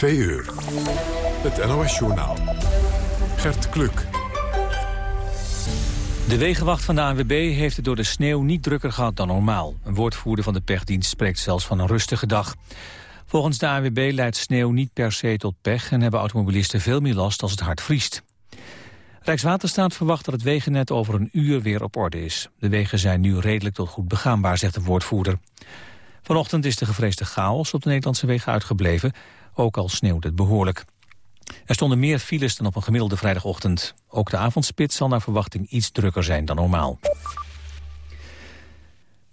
Twee uur. Het NOS-journaal. Gert Kluk. De wegenwacht van de ANWB heeft het door de sneeuw niet drukker gehad dan normaal. Een woordvoerder van de pechdienst spreekt zelfs van een rustige dag. Volgens de ANWB leidt sneeuw niet per se tot pech... en hebben automobilisten veel meer last als het hard vriest. Rijkswaterstaat verwacht dat het wegennet over een uur weer op orde is. De wegen zijn nu redelijk tot goed begaanbaar, zegt de woordvoerder. Vanochtend is de gevreesde chaos op de Nederlandse wegen uitgebleven. Ook al sneeuwde het behoorlijk. Er stonden meer files dan op een gemiddelde vrijdagochtend. Ook de avondspit zal naar verwachting iets drukker zijn dan normaal.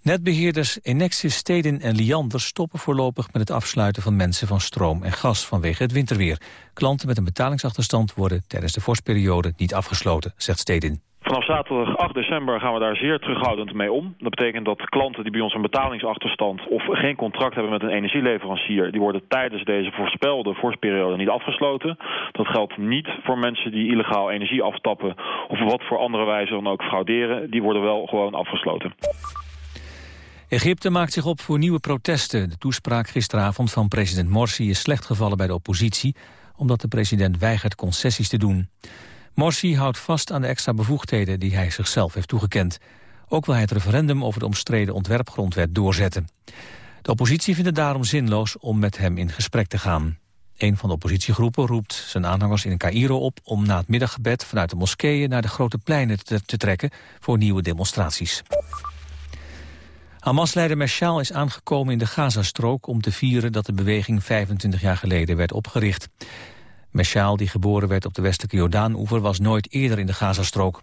Netbeheerders Enexis, Stedin en Liander stoppen voorlopig met het afsluiten van mensen van stroom en gas vanwege het winterweer. Klanten met een betalingsachterstand worden tijdens de vorstperiode niet afgesloten, zegt Stedin. Vanaf zaterdag 8 december gaan we daar zeer terughoudend mee om. Dat betekent dat klanten die bij ons een betalingsachterstand of geen contract hebben met een energieleverancier, die worden tijdens deze voorspelde vorstperiode niet afgesloten. Dat geldt niet voor mensen die illegaal energie aftappen of wat voor andere wijze dan ook frauderen. Die worden wel gewoon afgesloten. Egypte maakt zich op voor nieuwe protesten. De toespraak gisteravond van president Morsi is slecht gevallen bij de oppositie... omdat de president weigert concessies te doen. Morsi houdt vast aan de extra bevoegdheden die hij zichzelf heeft toegekend. Ook wil hij het referendum over de omstreden ontwerpgrondwet doorzetten. De oppositie vindt het daarom zinloos om met hem in gesprek te gaan. Een van de oppositiegroepen roept zijn aanhangers in Cairo op... om na het middaggebed vanuit de moskeeën naar de grote pleinen te, trekken... voor nieuwe demonstraties. Hamas-leider Meshaal is aangekomen in de Gazastrook... om te vieren dat de beweging 25 jaar geleden werd opgericht. Meshaal, die geboren werd op de westelijke Jordaan-oever... was nooit eerder in de Gazastrook.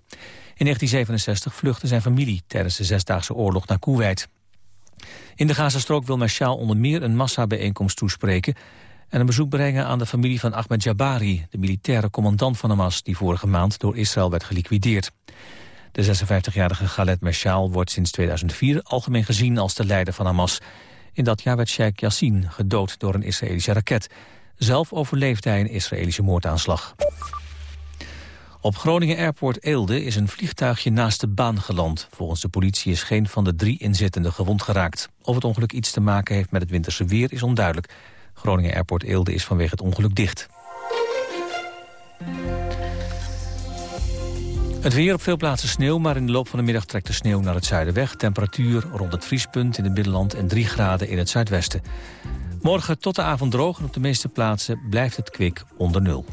In 1967 vluchtte zijn familie tijdens de Zesdaagse Oorlog naar Kuwait. In de Gazastrook wil Meshaal onder meer een massabijeenkomst toespreken... en een bezoek brengen aan de familie van Ahmed Jabari... de militaire commandant van Hamas die vorige maand door Israël werd geliquideerd. De 56-jarige Khaled Meshaal wordt sinds 2004 algemeen gezien als de leider van Hamas. In dat jaar werd Sheikh Yassin gedood door een Israëlische raket. Zelf overleefde hij een Israëlische moordaanslag. Op Groningen Airport Eelde is een vliegtuigje naast de baan geland. Volgens de politie is geen van de drie inzittenden gewond geraakt. Of het ongeluk iets te maken heeft met het winterse weer is onduidelijk. Groningen Airport Eelde is vanwege het ongeluk dicht. Het weer op veel plaatsen sneeuw, maar in de loop van de middag trekt de sneeuw naar het zuiden weg. Temperatuur rond het vriespunt in het binnenland en 3 graden in het zuidwesten. Morgen tot de avond droog en op de meeste plaatsen blijft het kwik onder nul.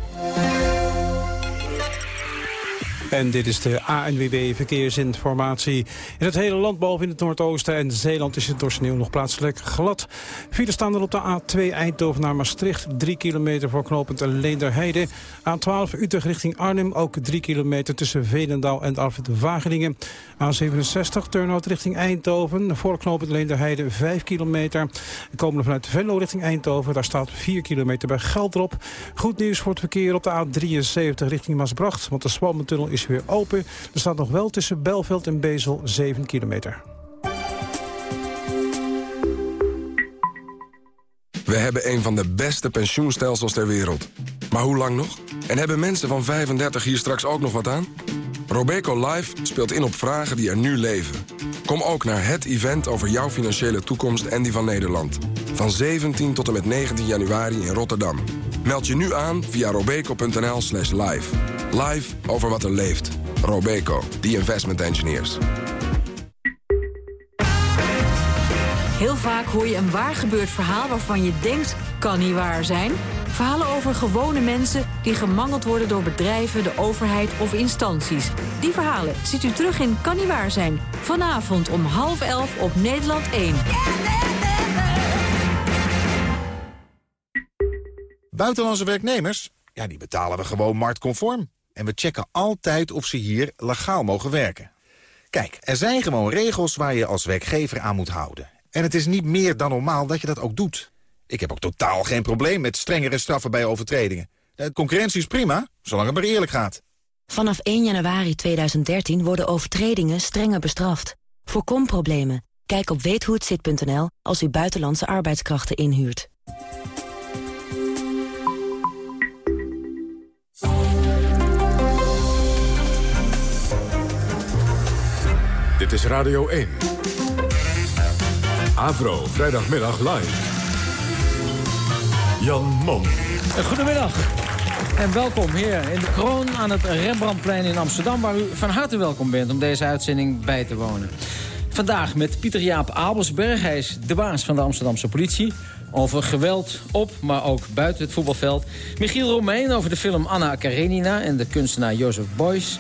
En dit is de ANWB Verkeersinformatie. In het hele land, behalve in het Noordoosten en Zeeland... is het door sneeuw nog plaatselijk glad. Files staan er op de A2 Eindhoven naar Maastricht. 3 kilometer voor knooppunt Leenderheide. A12 Utrecht richting Arnhem. Ook 3 kilometer tussen Veenendaal en Alfred Wageningen. A67 Turnhout richting Eindhoven. Voor knooppunt Leenderheide 5 kilometer. Komende vanuit Venlo richting Eindhoven. Daar staat 4 kilometer bij Geldrop. Goed nieuws voor het verkeer op de A73 richting Maasbracht. Want de Swalmentunnel is weer open. Er staat nog wel tussen Belveld en Bezel 7 kilometer. We hebben een van de beste pensioenstelsels ter wereld. Maar hoe lang nog? En hebben mensen van 35 hier straks ook nog wat aan? Robeco Live speelt in op vragen die er nu leven. Kom ook naar het event over jouw financiële toekomst en die van Nederland. Van 17 tot en met 19 januari in Rotterdam. Meld je nu aan via robeco.nl slash live. Live over wat er leeft. Robeco, the investment engineers. Heel vaak hoor je een waar gebeurd verhaal waarvan je denkt, kan niet waar zijn. Verhalen over gewone mensen die gemangeld worden door bedrijven, de overheid of instanties. Die verhalen ziet u terug in Kan niet waar zijn. Vanavond om half elf op Nederland 1. Buitenlandse werknemers? Ja, die betalen we gewoon marktconform. En we checken altijd of ze hier legaal mogen werken. Kijk, er zijn gewoon regels waar je als werkgever aan moet houden. En het is niet meer dan normaal dat je dat ook doet. Ik heb ook totaal geen probleem met strengere straffen bij overtredingen. De concurrentie is prima, zolang het maar eerlijk gaat. Vanaf 1 januari 2013 worden overtredingen strenger bestraft. Voorkom problemen. Kijk op weethohetzit.nl als u buitenlandse arbeidskrachten inhuurt. Dit is Radio 1. Avro, vrijdagmiddag live. Jan Mom. Goedemiddag. En welkom hier in de kroon aan het Rembrandtplein in Amsterdam... waar u van harte welkom bent om deze uitzending bij te wonen. Vandaag met Pieter-Jaap Abelsberg. Hij is de baas van de Amsterdamse politie. Over geweld op, maar ook buiten het voetbalveld. Michiel Romein over de film Anna Karenina en de kunstenaar Joseph Beuys.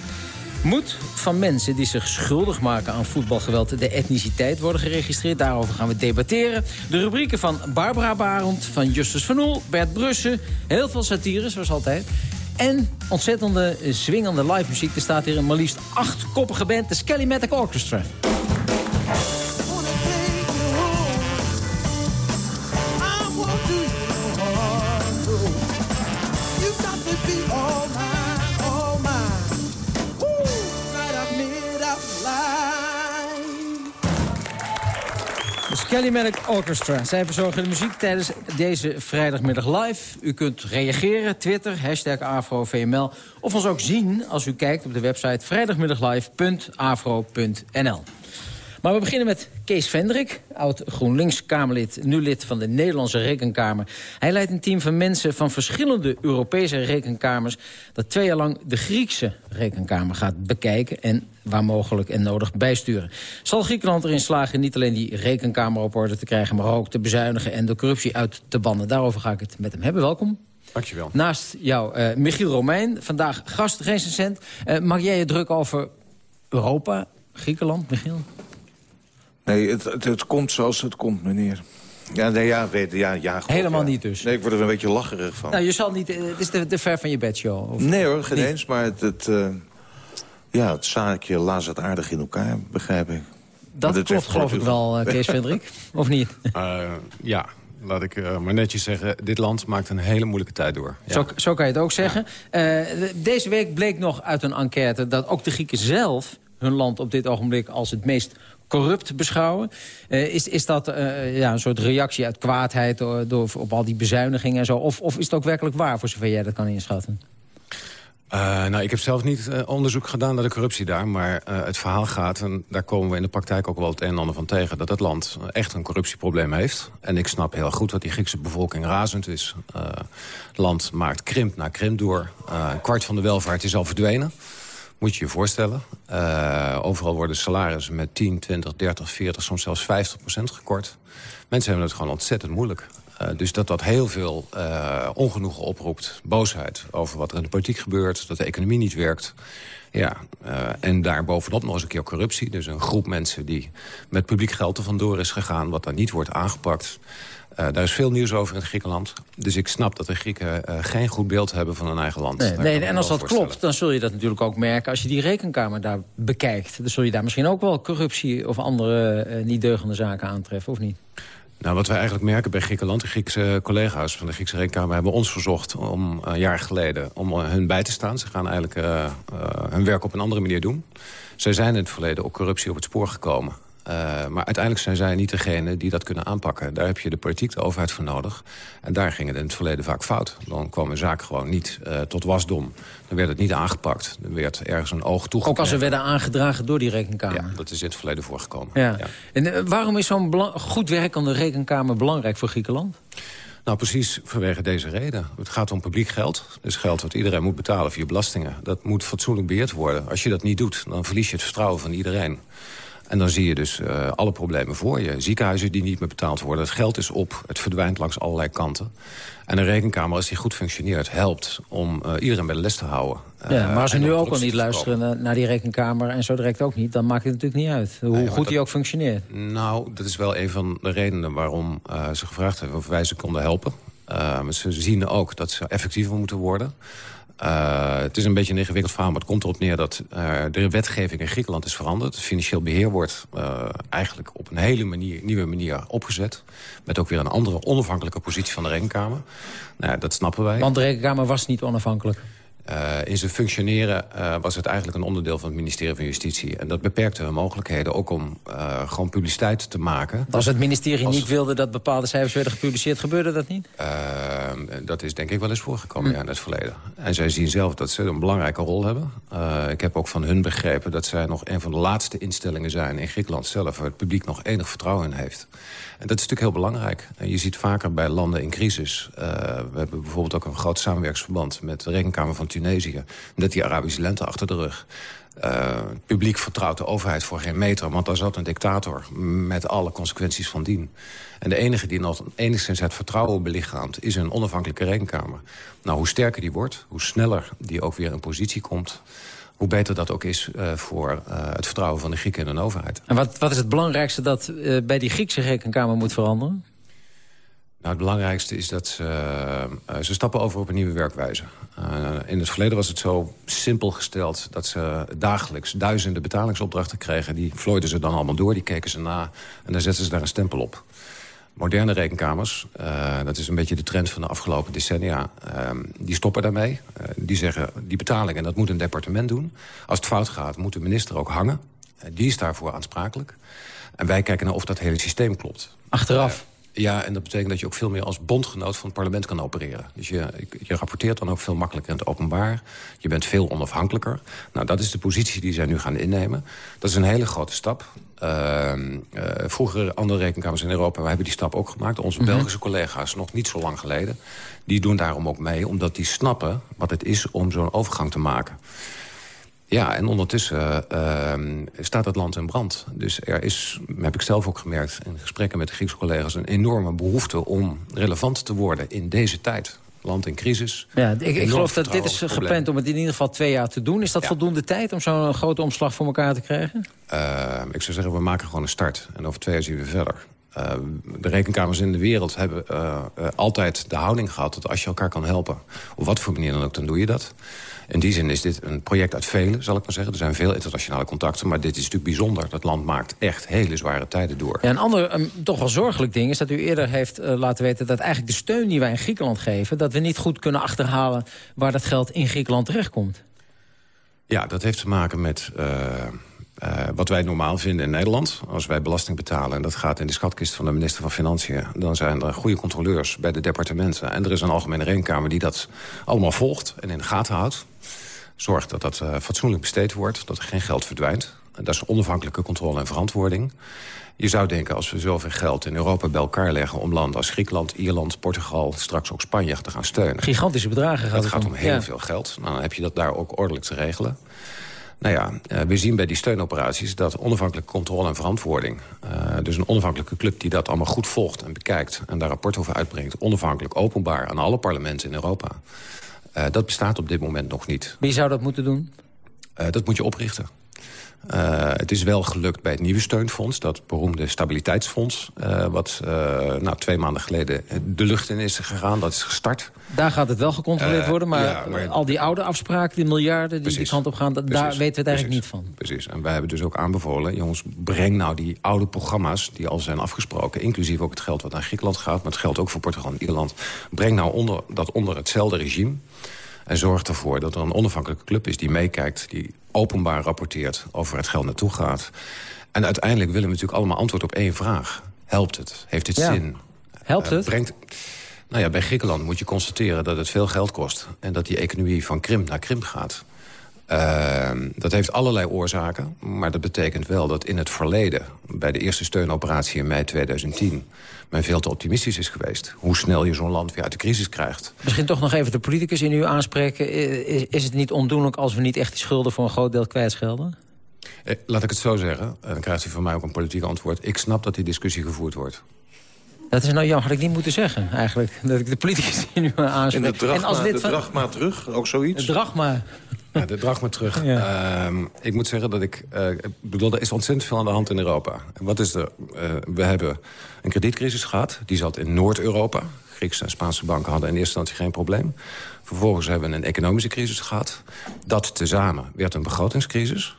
Moet van mensen die zich schuldig maken aan voetbalgeweld... de etniciteit worden geregistreerd? Daarover gaan we debatteren. De rubrieken van Barbara Barend, van Justus van Oel, Bert Brussen... heel veel satire, zoals altijd. En ontzettende zwingende live muziek. Er staat hier een maar liefst achtkoppige band, de Skellymatic Orchestra. Kelly Orchestra. Zij verzorgen de muziek tijdens deze vrijdagmiddag live. U kunt reageren, Twitter, hashtag AfroVML... of ons ook zien als u kijkt op de website vrijdagmiddaglive.afro.nl. Maar we beginnen met Kees Vendrik, oud GroenLinks-Kamerlid... nu lid van de Nederlandse Rekenkamer. Hij leidt een team van mensen van verschillende Europese rekenkamers... dat twee jaar lang de Griekse Rekenkamer gaat bekijken... en waar mogelijk en nodig bijsturen. Zal Griekenland erin slagen niet alleen die Rekenkamer op orde te krijgen... maar ook te bezuinigen en de corruptie uit te bannen? Daarover ga ik het met hem hebben. Welkom. Dankjewel. Naast jou, uh, Michiel Romein, vandaag gast, geen cent. Uh, mag jij je druk over Europa, Griekenland, Michiel? Nee, het, het, het, komt zoals het komt, meneer. Ja, nee, ja, weet, ja, ja goed, Helemaal niet dus? Nee, ik word er een beetje lacherig van. Nou, je zal niet... Het is de, de ver van je bed show. Of nee hoor, geen eens, maar het... het uh, ja, het zaakje laat het aardig in elkaar, begrijp ik. Dat klopt geloof ik wel, uh, Kees Vendrik, of niet? Uh, ja, laat ik uh, maar netjes zeggen, dit land maakt een hele moeilijke tijd door. Ja. Zo, zo, kan je het ook zeggen. Ja. Uh, deze week bleek nog uit een enquête dat ook de Grieken zelf hun land op dit ogenblik als het meest corrupt beschouwen. Uh, is, is dat uh, ja, een soort reactie uit kwaadheid door, door, op al die bezuinigingen en zo? Of, of is het ook werkelijk waar, voor zover jij dat kan inschatten? Uh, nou, ik heb zelf niet onderzoek gedaan naar de corruptie daar. Maar het verhaal gaat, en daar komen we in de praktijk ook wel het een en ander van tegen... dat het land echt een corruptieprobleem heeft. En ik snap heel goed dat die Griekse bevolking razend is. het land maakt krimp na krimp door. een kwart van de welvaart is al verdwenen. Moet je je voorstellen. Uh, overal worden salarissen met 10, 20, 30, 40, soms zelfs 50 procent gekort. Mensen hebben het gewoon ontzettend moeilijk. Uh, dus dat dat heel veel uh, ongenoegen oproept, boosheid over wat er in de politiek gebeurt... dat de economie niet werkt. Ja, en daar bovenop nog eens een keer corruptie. Dus een groep mensen die met publiek geld er vandoor is gegaan... wat dan niet wordt aangepakt. Uh, daar is veel nieuws over in Griekenland. Dus ik snap dat de Grieken uh, geen goed beeld hebben van hun eigen land. Nee, nee en als dat klopt, dan zul je dat natuurlijk ook merken... als je die rekenkamer daar bekijkt. Dan zul je daar misschien ook wel corruptie of andere uh, niet deugende zaken aantreffen, of niet? Nou, wat wij eigenlijk merken bij Griekenland... de Griekse collega's van de Griekse Rekenkamer hebben ons verzocht... om een jaar geleden om hun bij te staan. Ze gaan eigenlijk hun werk op een andere manier doen. Zij zijn in het verleden ook corruptie op het spoor gekomen. Uh, maar uiteindelijk zijn zij niet degene die dat kunnen aanpakken. Daar heb je de politiek, de overheid voor nodig. En daar ging het in het verleden vaak fout. Dan kwam een zaak gewoon niet uh, tot wasdom. Dan werd het niet aangepakt. Dan werd ergens een oog toegeknepen. Ook als ze werden aangedragen door die rekenkamer? Ja, dat is in het verleden voorgekomen. Ja. ja. En uh, waarom is zo'n goed werkende rekenkamer belangrijk voor Griekenland? Nou, precies vanwege deze reden. Het gaat om publiek geld. Dus geld wat iedereen moet betalen via belastingen. Dat moet fatsoenlijk beheerd worden. Als je dat niet doet, dan verlies je het vertrouwen van iedereen. En dan zie je dus uh, alle problemen voor je. Ziekenhuizen die niet meer betaald worden. Het geld is op, het verdwijnt langs allerlei kanten. En een rekenkamer, als die goed functioneert, helpt om uh, iedereen bij de les te houden. Uh, ja, maar als we nu ook al niet luisteren naar, die rekenkamer... en zo direct ook niet, dan maakt het natuurlijk niet uit. Hoe nee, goed die ook functioneert. Nou, dat is wel een van de redenen waarom ze gevraagd hebben... of wij ze konden helpen. ze zien ook dat ze effectiever moeten worden. Uh, het is een beetje een ingewikkeld verhaal, maar het komt erop neer dat uh, de wetgeving in Griekenland is veranderd. Financieel beheer wordt uh, eigenlijk op een hele manier, nieuwe manier opgezet. Met ook weer een andere onafhankelijke positie van de Rekenkamer. Nou, dat snappen wij. Want de Rekenkamer was niet onafhankelijk? Uh, in zijn functioneren uh, was het eigenlijk een onderdeel van het ministerie van Justitie. En dat beperkte hun mogelijkheden ook om uh, gewoon publiciteit te maken. Als het ministerie Als... niet wilde dat bepaalde cijfers werden gepubliceerd, gebeurde dat niet? dat is denk ik wel eens voorgekomen ja, in het verleden. En zij zien zelf dat ze een belangrijke rol hebben. Ik heb ook van hun begrepen dat zij nog een van de laatste instellingen zijn... in Griekenland zelf, waar het publiek nog enig vertrouwen in heeft. En dat is natuurlijk heel belangrijk. En je ziet vaker bij landen in crisis... We hebben bijvoorbeeld ook een groot samenwerksverband... met de Rekenkamer van Tunesië... met die Arabische lente achter de rug... Het publiek vertrouwt de overheid voor geen meter... want daar zat een dictator met alle consequenties van dien. En de enige die nog enigszins het vertrouwen belichaamt... is een onafhankelijke rekenkamer. Nou, hoe sterker die wordt, hoe sneller die ook weer in positie komt... hoe beter dat ook is uh, voor uh, het vertrouwen van de Grieken in de overheid. En wat, wat is het belangrijkste dat bij die Griekse rekenkamer moet veranderen? Nou, het belangrijkste is dat ze, uh, ze stappen over op een nieuwe werkwijze. Uh, in het verleden was het zo simpel gesteld dat ze dagelijks duizenden betalingsopdrachten kregen. Die vlooiden ze dan allemaal door, die keken ze na en dan zetten ze daar een stempel op. Moderne rekenkamers, uh, dat is een beetje de trend van de afgelopen decennia... die stoppen daarmee. die zeggen, die betalingen, dat moet een departement doen. Als het fout gaat, moet de minister ook hangen. die is daarvoor aansprakelijk. En wij kijken naar of dat hele systeem klopt. Achteraf? Ja, en dat betekent dat je ook veel meer als bondgenoot van het parlement kan opereren. Dus je, je rapporteert dan ook veel makkelijker in het openbaar. Je bent veel onafhankelijker. Nou, dat is de positie die zij nu gaan innemen. Dat is een hele grote stap. Uh, uh, vroeger andere rekenkamers in Europa we hebben die stap ook gemaakt. Onze mm -hmm. Belgische collega's, nog niet zo lang geleden... die doen daarom ook mee, omdat die snappen wat het is om zo'n overgang te maken. Ja, en ondertussen uh, staat het land in brand. Dus er is, heb ik zelf ook gemerkt in gesprekken met de Griekse collega's... een enorme behoefte om relevant te worden in deze tijd. Land in crisis. Ja, ik, ik geloof dat dit is gepland om het in ieder geval twee jaar te doen. Is dat ja. voldoende tijd om zo'n grote omslag voor elkaar te krijgen? Uh, ik zou zeggen, we maken gewoon een start. En over twee jaar zien we verder. Uh, de rekenkamers in de wereld hebben uh, uh, altijd de houding gehad... dat als je elkaar kan helpen, op wat voor manier dan ook, dan doe je dat. In die zin is dit een project uit vele, zal ik maar zeggen. Er zijn veel internationale contacten, maar dit is natuurlijk bijzonder. Dat land maakt echt hele zware tijden door. Ja, een ander um, toch wel zorgelijk ding is dat u eerder heeft uh, laten weten... dat eigenlijk de steun die wij in Griekenland geven... dat we niet goed kunnen achterhalen waar dat geld in Griekenland terechtkomt. Ja, dat heeft te maken met... Uh, Uh, wat wij normaal vinden in Nederland, als wij belasting betalen... en dat gaat in de schatkist van de minister van Financiën... dan zijn er goede controleurs bij de departementen. En er is een algemene rekenkamer die dat allemaal volgt en in de gaten houdt. Zorgt dat dat uh, fatsoenlijk besteed wordt, dat er geen geld verdwijnt. En dat is onafhankelijke controle en verantwoording. Je zou denken, als we zoveel geld in Europa bij elkaar leggen... om landen als Griekenland, Ierland, Portugal, straks ook Spanje te gaan steunen. Gigantische bedragen gaat het gaat om heel ja. veel geld. Nou, dan heb je dat daar ook ordelijk te regelen. Nou ja, uh, we zien bij die steunoperaties dat onafhankelijke controle en verantwoording... Uh, dus een onafhankelijke club die dat allemaal goed volgt en bekijkt... en daar rapport over uitbrengt, onafhankelijk, openbaar... aan alle parlementen in Europa. Uh, dat bestaat op dit moment nog niet. Wie zou dat moeten doen? dat moet je oprichten. Uh, het is wel gelukt bij het nieuwe steunfonds, dat beroemde stabiliteitsfonds... Uh, wat uh, nou, twee maanden geleden de lucht in is gegaan, dat is gestart. Daar gaat het wel gecontroleerd worden, maar, ja, maar, al die oude afspraken, die miljarden die die kant op gaan... Daar weten we het eigenlijk niet van. Precies, en wij hebben dus ook aanbevolen... jongens, breng nou die oude programma's die al zijn afgesproken... inclusief ook het geld wat naar Griekenland gaat, maar het geldt ook voor Portugal en Ierland... breng nou onder, dat onder hetzelfde regime... En zorg ervoor dat er een onafhankelijke club is die meekijkt... die openbaar rapporteert over het geld naartoe gaat. En uiteindelijk willen we natuurlijk allemaal antwoord op één vraag. Helpt het? Heeft het ja. zin? Helpt het? Uh, brengt... Nou ja, bij Griekenland moet je constateren dat het veel geld kost... en dat die economie van krimp naar krimp gaat. Uh, dat heeft allerlei oorzaken, maar dat betekent wel dat in het verleden... bij de eerste steunoperatie in mei 2010 men veel te optimistisch is geweest. Hoe snel je zo'n land weer uit de crisis krijgt. Misschien toch nog even de politicus in u aanspreken. Is, is het niet ondoenlijk als we niet echt die schulden voor een groot deel kwijtschelden? Eh, laat ik het zo zeggen, en dan krijgt u van mij ook een politiek antwoord. Ik snap dat die discussie gevoerd wordt. Dat is nou jammer, had ik niet moeten zeggen, eigenlijk. Dat ik de politicus in u aanspreek. En de drachma, en als dit de drachma terug, ook zoiets? De drachma. Ja, de drachma terug. Ja. Uh, ik moet zeggen dat ik... Uh, ik bedoel, er is ontzettend veel aan de hand in Europa. En wat is er? Uh, we hebben een kredietcrisis gehad. Die zat in Noord-Europa. Griekse en Spaanse banken hadden in eerste instantie geen probleem. Vervolgens hebben we een economische crisis gehad. Dat tezamen werd een begrotingscrisis.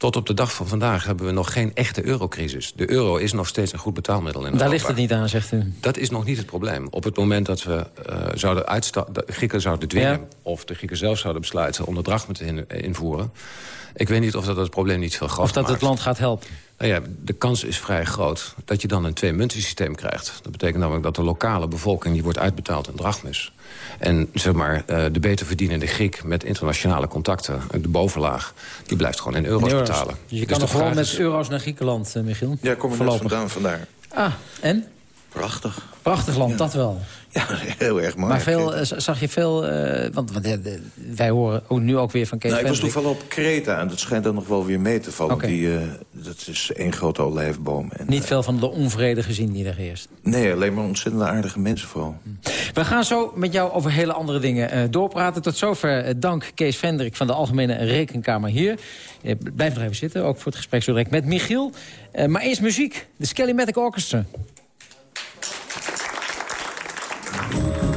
Tot op de dag van vandaag hebben we nog geen echte eurocrisis. De euro is nog steeds een goed betaalmiddel in Daar Europa. ligt het niet aan, zegt u. Dat is nog niet het probleem. Op het moment dat we uh, zouden de Grieken zouden dwingen... Ja. of de Grieken zelf zouden besluiten om de drachma te in invoeren... ik weet niet of dat het probleem niet veel groter Of dat maakt. het land gaat helpen. Nou ja, de kans is vrij groot dat je dan een twee-muntensysteem krijgt. Dat betekent namelijk dat de lokale bevolking die wordt uitbetaald in drachmes. En zeg maar, eh, de beter verdienende Griek met internationale contacten... de bovenlaag, die blijft gewoon in euro's, betalen. Dus je Dus kan nog gewoon met is- euro's naar Griekenland, eh, Michiel? Ja, kom er net vandaan, vandaar. Ah, en? Prachtig. Prachtig land, dat wel. Ja, heel erg mooi. Maar veel, eh, zag je veel... eh, want wij horen ook nu ook weer van Kees Nou, ik was toevallig op Kreta en dat schijnt dan nog wel weer mee te vallen. Die, eh, dat is één grote olijfboom. En, Niet veel van de onvrede gezien die er heerst. nee, alleen maar ontzettend aardige mensen vooral. We gaan zo met jou over hele andere dingen doorpraten. Tot zover dank Kees Vendrik van de Algemene Rekenkamer hier. Blijf nog even zitten, ook voor het gesprek zo direct met Michiel. Maar eerst muziek, de Skellymatic Orchestra. Little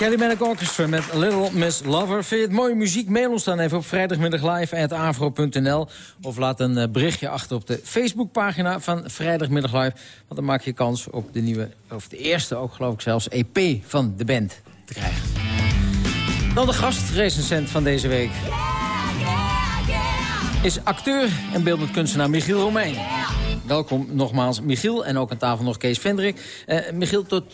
Skellymatic Orchestra met Little Miss Lover. Vind je het mooie muziek? Mail ons dan even op vrijdagmiddag live. Of laat een eh, berichtje achter op de Facebookpagina van Vrijdagmiddag Live. Want dan maak je kans op de nieuwe, of de eerste ook geloof ik zelfs, EP van de band te krijgen. Dan de gastrecensent van deze week. Is acteur en beeldend kunstenaar Michiel Romein. Welkom nogmaals Michiel en ook aan tafel nog Kees Vendrik. Eh Michiel, tot...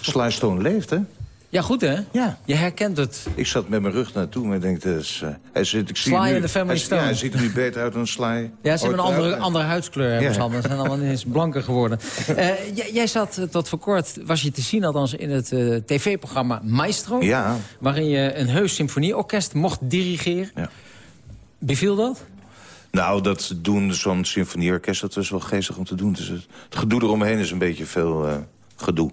Sly Stone leeft, hè? Ja, goed hè? Ja. Je herkent het. Ik zat met mijn rug naartoe, maar ik denk, dat is, eh, hij zit, ik zie Sly nu, and the Family hij, Stone. Ja, hij ziet er nu beter uit dan Sly. Ja, ze hebben een andere, andere huidskleur. Hebben ze Ja. allemaal. Ze zijn allemaal ineens blanker geworden. Eh, jij, zat eh, tot voor kort, was je te zien althans in het eh, tv-programma Maestro. Ja. Waarin je een heus symfonieorkest mocht dirigeren. Ja. Beviel dat? Nou, dat doen zo'n symfonieorkest, dat is wel geestig om te doen. Dus het, het gedoe eromheen is een beetje veel eh, gedoe.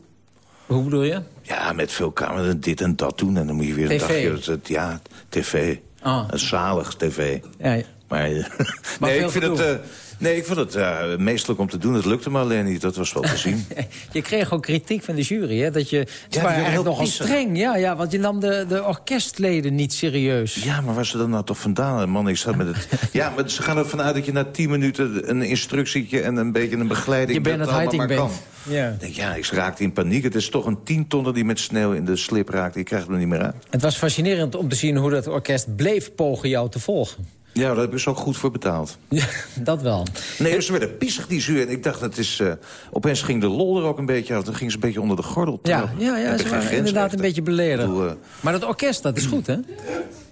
Hoe bedoel je? Ja, met veel camera, dit en dat doen. En dan moet je weer een dagje... dat- ja, tv. Ah. Een zalig tv. Ja, ja. Maar, eh, Maar nee, ik vind het, gedoe. Nee, ik vond het eh, meestelijk om te doen. Het lukte me alleen niet, dat was wel te zien. Je kreeg ook kritiek van de jury, hè? Dat je, het die waren eigenlijk nogal streng. Ja, ja, want je nam de, de orkestleden niet serieus. Ja, maar waar ze dan nou toch vandaan? Man, ik zat met het... Ja, maar ze gaan ervan uit dat je na tien minuten een instructietje... en een beetje een begeleiding... Je bent het allemaal maar bent. kan. Ja. Ja, ik raakte in paniek. Het is toch een tientonner die met sneeuw in de slip raakt. Ik krijg het er niet meer uit. Het was fascinerend om te zien hoe dat orkest bleef pogen jou te volgen. Ja, daar hebben ze ook goed voor betaald. Ja, dat wel. Nee, ze werden pissig, die zuur. En ik dacht, het is... eh, opeens ging de lol er ook een beetje uit. Dan ging ze een beetje onder de gordel. Ja, ja, ja ze waren inderdaad een beetje bedoel, eh, Maar dat orkest, dat is goed, hè?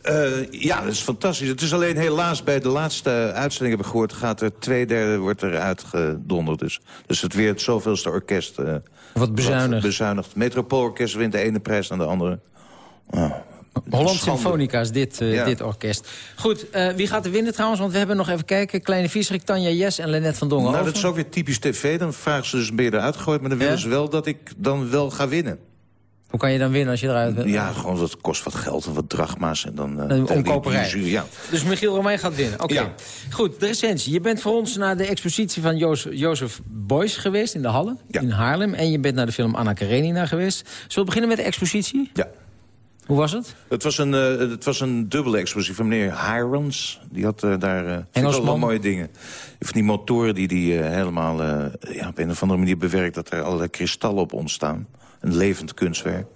Eh, ja, dat is fantastisch. Het is alleen helaas bij de laatste uitzending heb ik gehoord... gaat er twee derde wordt er uitgedonderd. Dus, dus het weer het zoveelste orkest... Wat bezuinigd. bezuinigd. Metropoolorkest wint de ene prijs naar de andere. Ah, Holland. Symfonica is dit, eh, Ja. dit orkest. Goed, eh, wie gaat er winnen trouwens? Want we hebben nog even kijken. Kleine Vieserik, Tanja Jes en Lennet van Dongen. Nou, dat is ook weer typisch tv. Dan vragen ze dus, ben je eruit gegooid? Maar dan willen Ja? ze wel dat ik dan wel ga winnen. Hoe kan je dan winnen als je eruit bent? Ja, gewoon dat kost wat geld en wat drachma's. En dan, eh, Een die- omkoperij. die Ja. Dus Michiel Romein gaat winnen. Oké. Ja. Goed, de recensie. Je bent voor ons naar de expositie van Joos- Jozef Beuys geweest in de Halle. Ja. In Haarlem. En je bent naar de film Anna Karenina geweest. Zullen we beginnen met de expositie? ja. Hoe was het? Het was een, eh, het was een dubbele expositie van meneer Hirons. Die had eh, daar eh, wel Engelsman? wel mooie dingen. Van die motoren die die eh, helemaal eh, ja, op een of andere manier bewerkt... dat er allerlei kristallen op ontstaan. Een levend kunstwerk.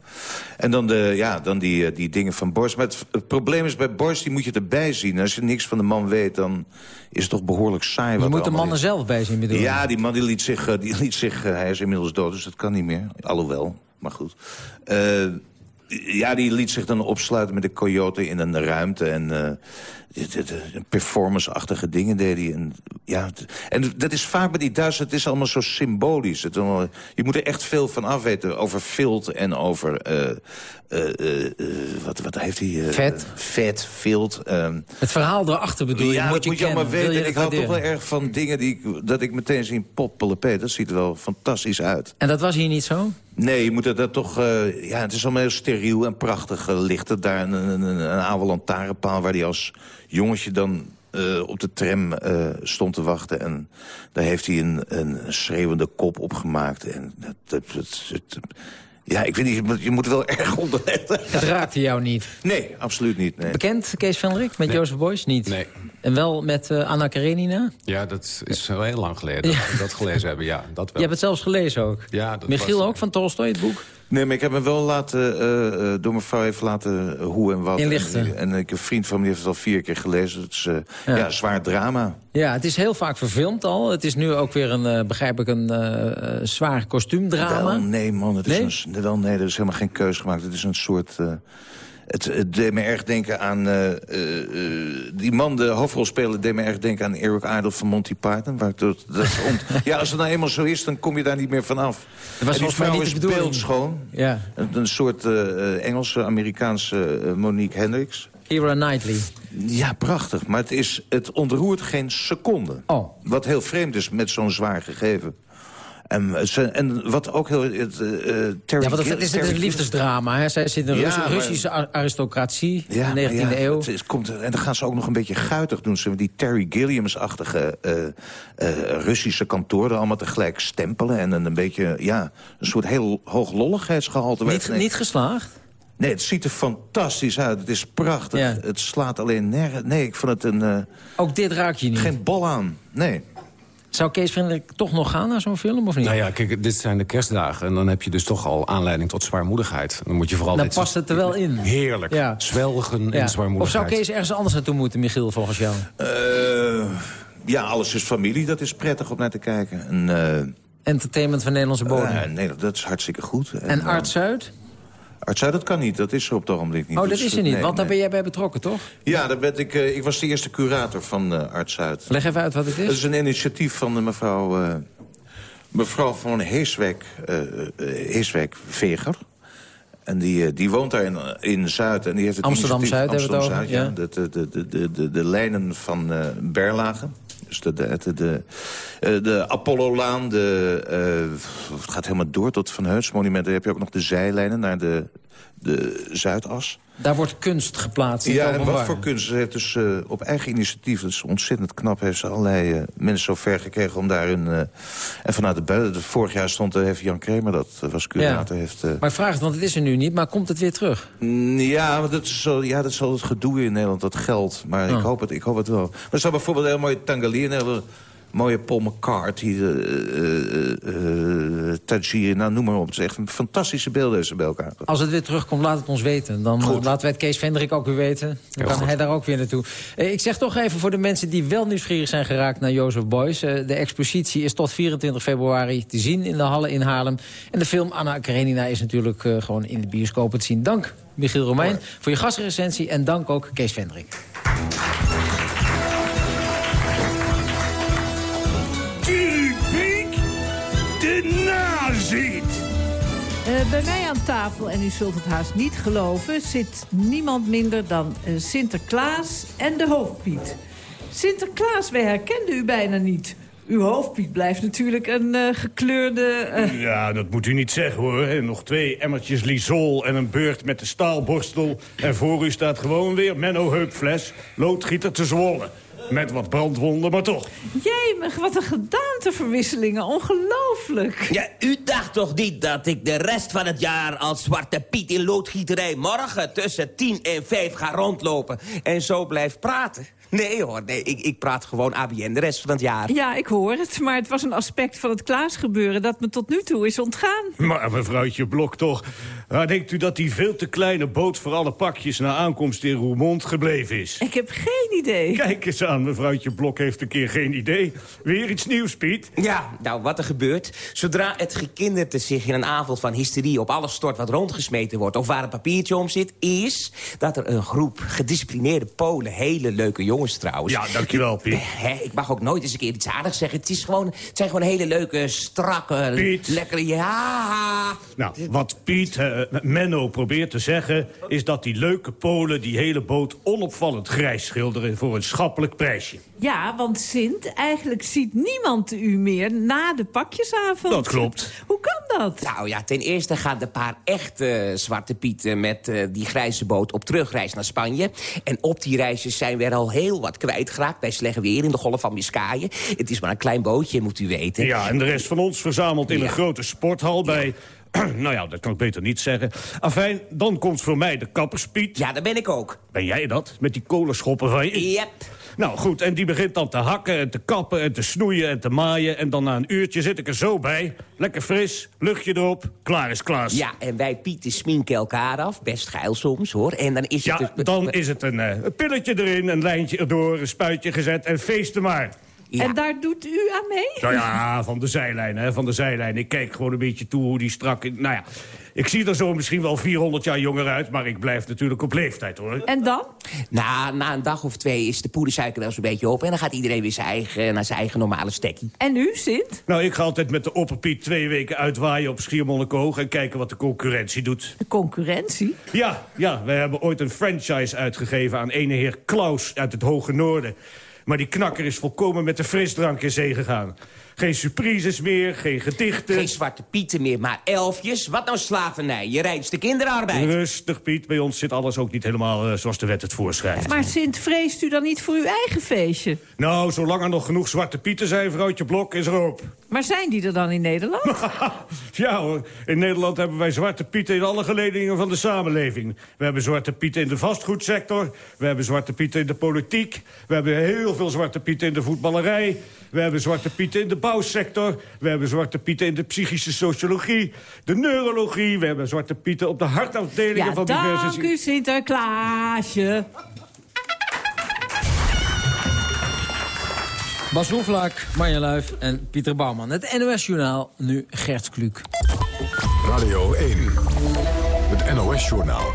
En dan, de, ja, dan die, eh, die dingen van Boris. Maar het, het probleem is bij Boris, die moet je erbij zien. Als je niks van de man weet, dan is het toch behoorlijk saai. Je wat moet de allemaal mannen zelf bij zien bedoel? Ja, die man die liet zich... eh, Die liet zich eh, hij is inmiddels dood, dus dat kan niet meer. Alhoewel, maar goed. Eh, ja, die liet zich dan opsluiten met de coyote in een ruimte. En performance-achtige dingen deed hij. En, ja, en dat is vaak bij die Duitsers, het is allemaal zo symbolisch. Het, je moet er echt veel van afweten. Over vilt en over... eh, eh, eh, wat, wat heeft hij? Vet. Vet, vilt. ehm, Het verhaal erachter bedoel je, ja, moet je moet je allemaal weten. je ik hou toch wel erg van dingen die ik, dat ik meteen zie poppelen. Dat ziet er wel fantastisch uit. En dat was hier niet zo? Nee, je moet er dat toch... ja, het is allemaal heel steriel en prachtig. Uh, ligt er daar een, een, een, een oude lantaarnpaal... waar hij als jongetje dan eh, op de tram eh, stond te wachten. En daar heeft hij een, een schreeuwende kop opgemaakt. En dat, dat, dat, dat- ja, ik weet niet, je moet, je moet wel erg onder letten. Het raakte jou niet. Nee, absoluut niet. Nee. Bekend, Kees Vendrik, met Jozef Beuys? Niet. Nee. En wel met eh, Anna Karenina? Ja, dat is wel heel lang geleden dat we dat gelezen hebben. Ja, dat Je wel. hebt het zelfs gelezen ook. Ja, dat Michiel was- ook, van Tolstoy, het boek? Nee, maar ik heb me wel laten, eh, eh, door mijn vrouw even laten eh, hoe en wat. Inlichten. En, en ik, een vriend van me heeft het al vier keer gelezen. Het is eh, Ja. ja. zwaar drama. Ja, het is heel vaak verfilmd al. Het is nu ook weer een, eh, begrijp ik, een eh, eh, zwaar kostuumdrama. Wel, nee man, het is Nee? Een, wel, nee, er is helemaal geen keuze gemaakt. Het is een soort... het, het deed me erg denken aan... eh, eh, eh, die man, de hoofdrolspeler, deed me erg denken aan Eric Idle van Monty Python. Waar dat, dat ont- ja, als het nou eenmaal zo is, dan kom je daar niet meer vanaf. was en die vrouw is beeldschoon. Ja, Een, een soort Engelse, Amerikaanse Monique Hendricks. Ira Knightley. Ja, prachtig. Maar het, is, het ontroert geen seconde. Oh. Wat heel vreemd is met zo'n zwaar gegeven. En, ze- en wat ook heel... Het, eh, eh, Terry Ja, want het, het is Terry een liefdesdrama. Hè. Zij zit in de Ja, Russische ar- aristocratie Ja, in de 19e ja, eeuw. het is- komt, en dan gaan ze ook nog een beetje guitig doen. Ze die Terry Gilliams-achtige eh, Russische kantoren... allemaal tegelijk stempelen. En een, een beetje, ja, een soort heel hoog lolligheidsgehalte. Niet, niet geslaagd? Nee, het ziet er fantastisch uit. Het is prachtig. Ja. Het slaat alleen nergens... Nee, ik vond het een, Ook dit raak je niet. geen bal aan. Nee. Zou Kees Vriendelijk toch nog gaan naar zo'n film, of niet? Nou ja, kijk, dit zijn de kerstdagen. En dan heb je dus toch al aanleiding tot zwaarmoedigheid. Dan moet je vooral Dan dit past het er wel in. Heerlijk. Ja. Zwelgen Ja. in Of zwaarmoedigheid. zou Kees ergens anders naartoe moeten, Michiel, volgens jou? Eh, ja, alles is familie. Dat is prettig om naar te kijken. En, eh, Entertainment van Nederlandse bodem. eh, nee, dat- is hartstikke goed. en eh, Art Zuid? Arts Zuid, dat kan niet. Dat is er op het ogenblik niet. Oh, dat Dus, is er niet, nee, want daar nee. ben jij bij betrokken, toch? Ja, daar ben ik, eh, ik was de eerste curator van eh Arts Zuid. Leg even uit wat het Dat is. is een initiatief van de mevrouw, eh, mevrouw van Heeswijk, eh eh, Heeswijk Veger. En die, eh, die woont daar in, in Zuid. En die heeft het Amsterdam-Zuid initiatief- hebben we het over, Amsterdam-Zuid, ja. De, de, de, de, de, de lijnen van eh Berlage. Dus de, de, de, de, eh, Apollo-laan. De, eh, het gaat helemaal door tot Van Heuts monument. Dan heb je ook nog de zijlijnen naar de de Zuidas. Daar wordt kunst geplaatst Ja, en wat voor kunst. Ze heeft dus eh, op eigen initiatief, dat is ontzettend knap... heeft ze allerlei eh, mensen zo ver gekregen om daarin... eh en vanuit de, bui- de vorig jaar stond er, heeft Jan Kremer, dat was curator... Heeft, eh, Maar vraag het, want het is er nu niet, maar komt het weer terug? Mm, Ja, maar dat is, zo, ja, dat is al het gedoe in Nederland, dat geld. Maar Oh. ik, hoop het, ik hoop het wel. Maar er staat bijvoorbeeld een heel mooie Tangalier... een mooie Paul McCarthy, uh, uh, Tajiri, nou noem maar op. Het is echt een fantastische beelden er bij elkaar. Als het weer terugkomt, laat het ons weten. Dan eh, laten wij het Kees Vendrik ook weer weten. Dan kan hij daar ook weer naartoe. Eh, ik zeg toch even voor de mensen die wel nieuwsgierig zijn geraakt naar Jozef eh, de expositie is tot 24 februari te zien in de Halle in Haarlem. En de film Anna Karenina is natuurlijk eh, gewoon in de bioscoop te zien. Dank Michiel Romein voor je gastrecensie. En dank ook Kees Vendrik. Eh, bij mij aan tafel, en u zult het haast niet geloven... zit niemand minder dan eh, Sinterklaas en de hoofdpiet. Sinterklaas, wij herkenden u bijna niet. Uw hoofdpiet blijft natuurlijk een eh, gekleurde... Ja, dat moet u niet zeggen, hoor. En nog twee emmertjes Lisol en een beurt met de staalborstel. En voor u staat gewoon weer Menno Heupfles, loodgieter te Zwolle. Met wat brandwonden, maar toch. Jemig, wat een gedaanteverwisselingen. Ongelooflijk. Ja, u dacht toch niet dat ik de rest van het jaar als Zwarte Piet in loodgieterij... morgen tussen 10 en 5 ga rondlopen en zo blijf praten? Nee hoor, nee, ik, ik praat gewoon ABN de rest van het jaar. Ja, ik hoor het, maar het was een aspect van het Klaasgebeuren... dat me tot nu toe is ontgaan. Maar mevrouwtje Blok toch. Waar denkt u dat die veel te kleine boot voor alle pakjes... na aankomst in Roermond gebleven is? Ik heb geen idee. Kijk eens aan, mevrouwtje Blok heeft een keer geen idee. Weer iets nieuws, Piet? Ja, nou, wat er gebeurt... zodra het gekinderte zich in een aanval van hysterie... op alles stort wat rondgesmeten wordt... of waar een papiertje om zit... is dat er een groep gedisciplineerde Polen... hele leuke jongens trouwens... Ja, dankjewel, Piet. Ik mag ook nooit eens een keer iets aardigs zeggen. Het, is gewoon, het zijn gewoon hele leuke, strakke, Piet. lekkere... Ja, Nou, wat Piet, Menno probeert te zeggen... is dat die leuke Polen die hele boot onopvallend grijs schilderen... voor een schappelijk prijsje. Ja, want Sint, eigenlijk ziet niemand u meer na de pakjesavond. Dat klopt. Hoe kan dat? Nou ja, ten eerste gaan de paar echte Zwarte Pieten... met eh, die grijze boot op terugreis naar Spanje. En op die reisjes zijn we er al heel wat kwijtgeraakt... bij slecht weer in de golf van Biscayen. Het is maar een klein bootje, moet u weten. Ja, en de rest van ons verzamelt in Ja. een grote sporthal bij... nou ja, dat kan ik beter niet zeggen. Afijn, dan komt voor mij de kapperspiet. Ja, daar ben ik ook. Ben jij dat? Met die kolenschoppen van je? Yep. Nou goed, en die begint dan te hakken en te kappen en te snoeien en te maaien. En dan na een uurtje zit ik er zo bij. Lekker fris, luchtje erop, klaar is Klaas. Ja, en wij Pieten sminken elkaar af. Best geil soms, hoor. En dan is het... Ja, dus- dan is het een, eh, een pilletje erin, een lijntje erdoor, een spuitje gezet en feesten maar. En daar doet u aan mee? Nou ja, van de zijlijn, hè, van de zijlijn. Ik kijk gewoon een beetje toe hoe die strak... Nou ja, ik zie er zo misschien wel 400 jaar jonger uit... maar ik blijf natuurlijk op leeftijd, hoor. En dan? Nou, na een dag of twee is de poedersuiker wel zo'n beetje op... en dan gaat iedereen weer zijn eigen, naar zijn eigen normale stekkie. En u, Sint? Nou, ik ga altijd met de opperpiet twee weken uitwaaien op Schiermonnikoog... en kijken wat de concurrentie doet. De concurrentie? Ja, ja, wij hebben ooit een franchise uitgegeven aan ene heer Klaus uit het Hoge Noorden. Maar die knakker is volkomen met de frisdrank in zee gegaan. Geen surprises meer, geen gedichten. Geen zwarte pieten meer, maar elfjes. Wat nou slavernij? Je reinste kinderarbeid. Rustig, Piet. Bij ons zit alles ook niet helemaal eh, zoals de wet het voorschrijft. Maar Sint, vreest u dan niet voor uw eigen feestje? Nou, zolang er nog genoeg zwarte pieten zijn, vrouwtje Blok, is er hoop. Maar zijn die er dan in Nederland? Ja hoor, in Nederland hebben wij zwarte pieten in alle geledingen van de samenleving. We hebben zwarte pieten in de vastgoedsector. We hebben zwarte pieten in de politiek. We hebben heel veel zwarte pieten in de voetballerij. We hebben zwarte pieten in de bouwsector. We hebben zwarte pieten in de psychische sociologie. De neurologie. We hebben zwarte pieten op de hartafdelingen Ja, van diverse... dank u, Sinterklaasje. Bas Roeflaak, Marja Luif en Pieter Bouwman. Het NOS-journaal, nu Gert Kluk. Radio 1, het NOS-journaal.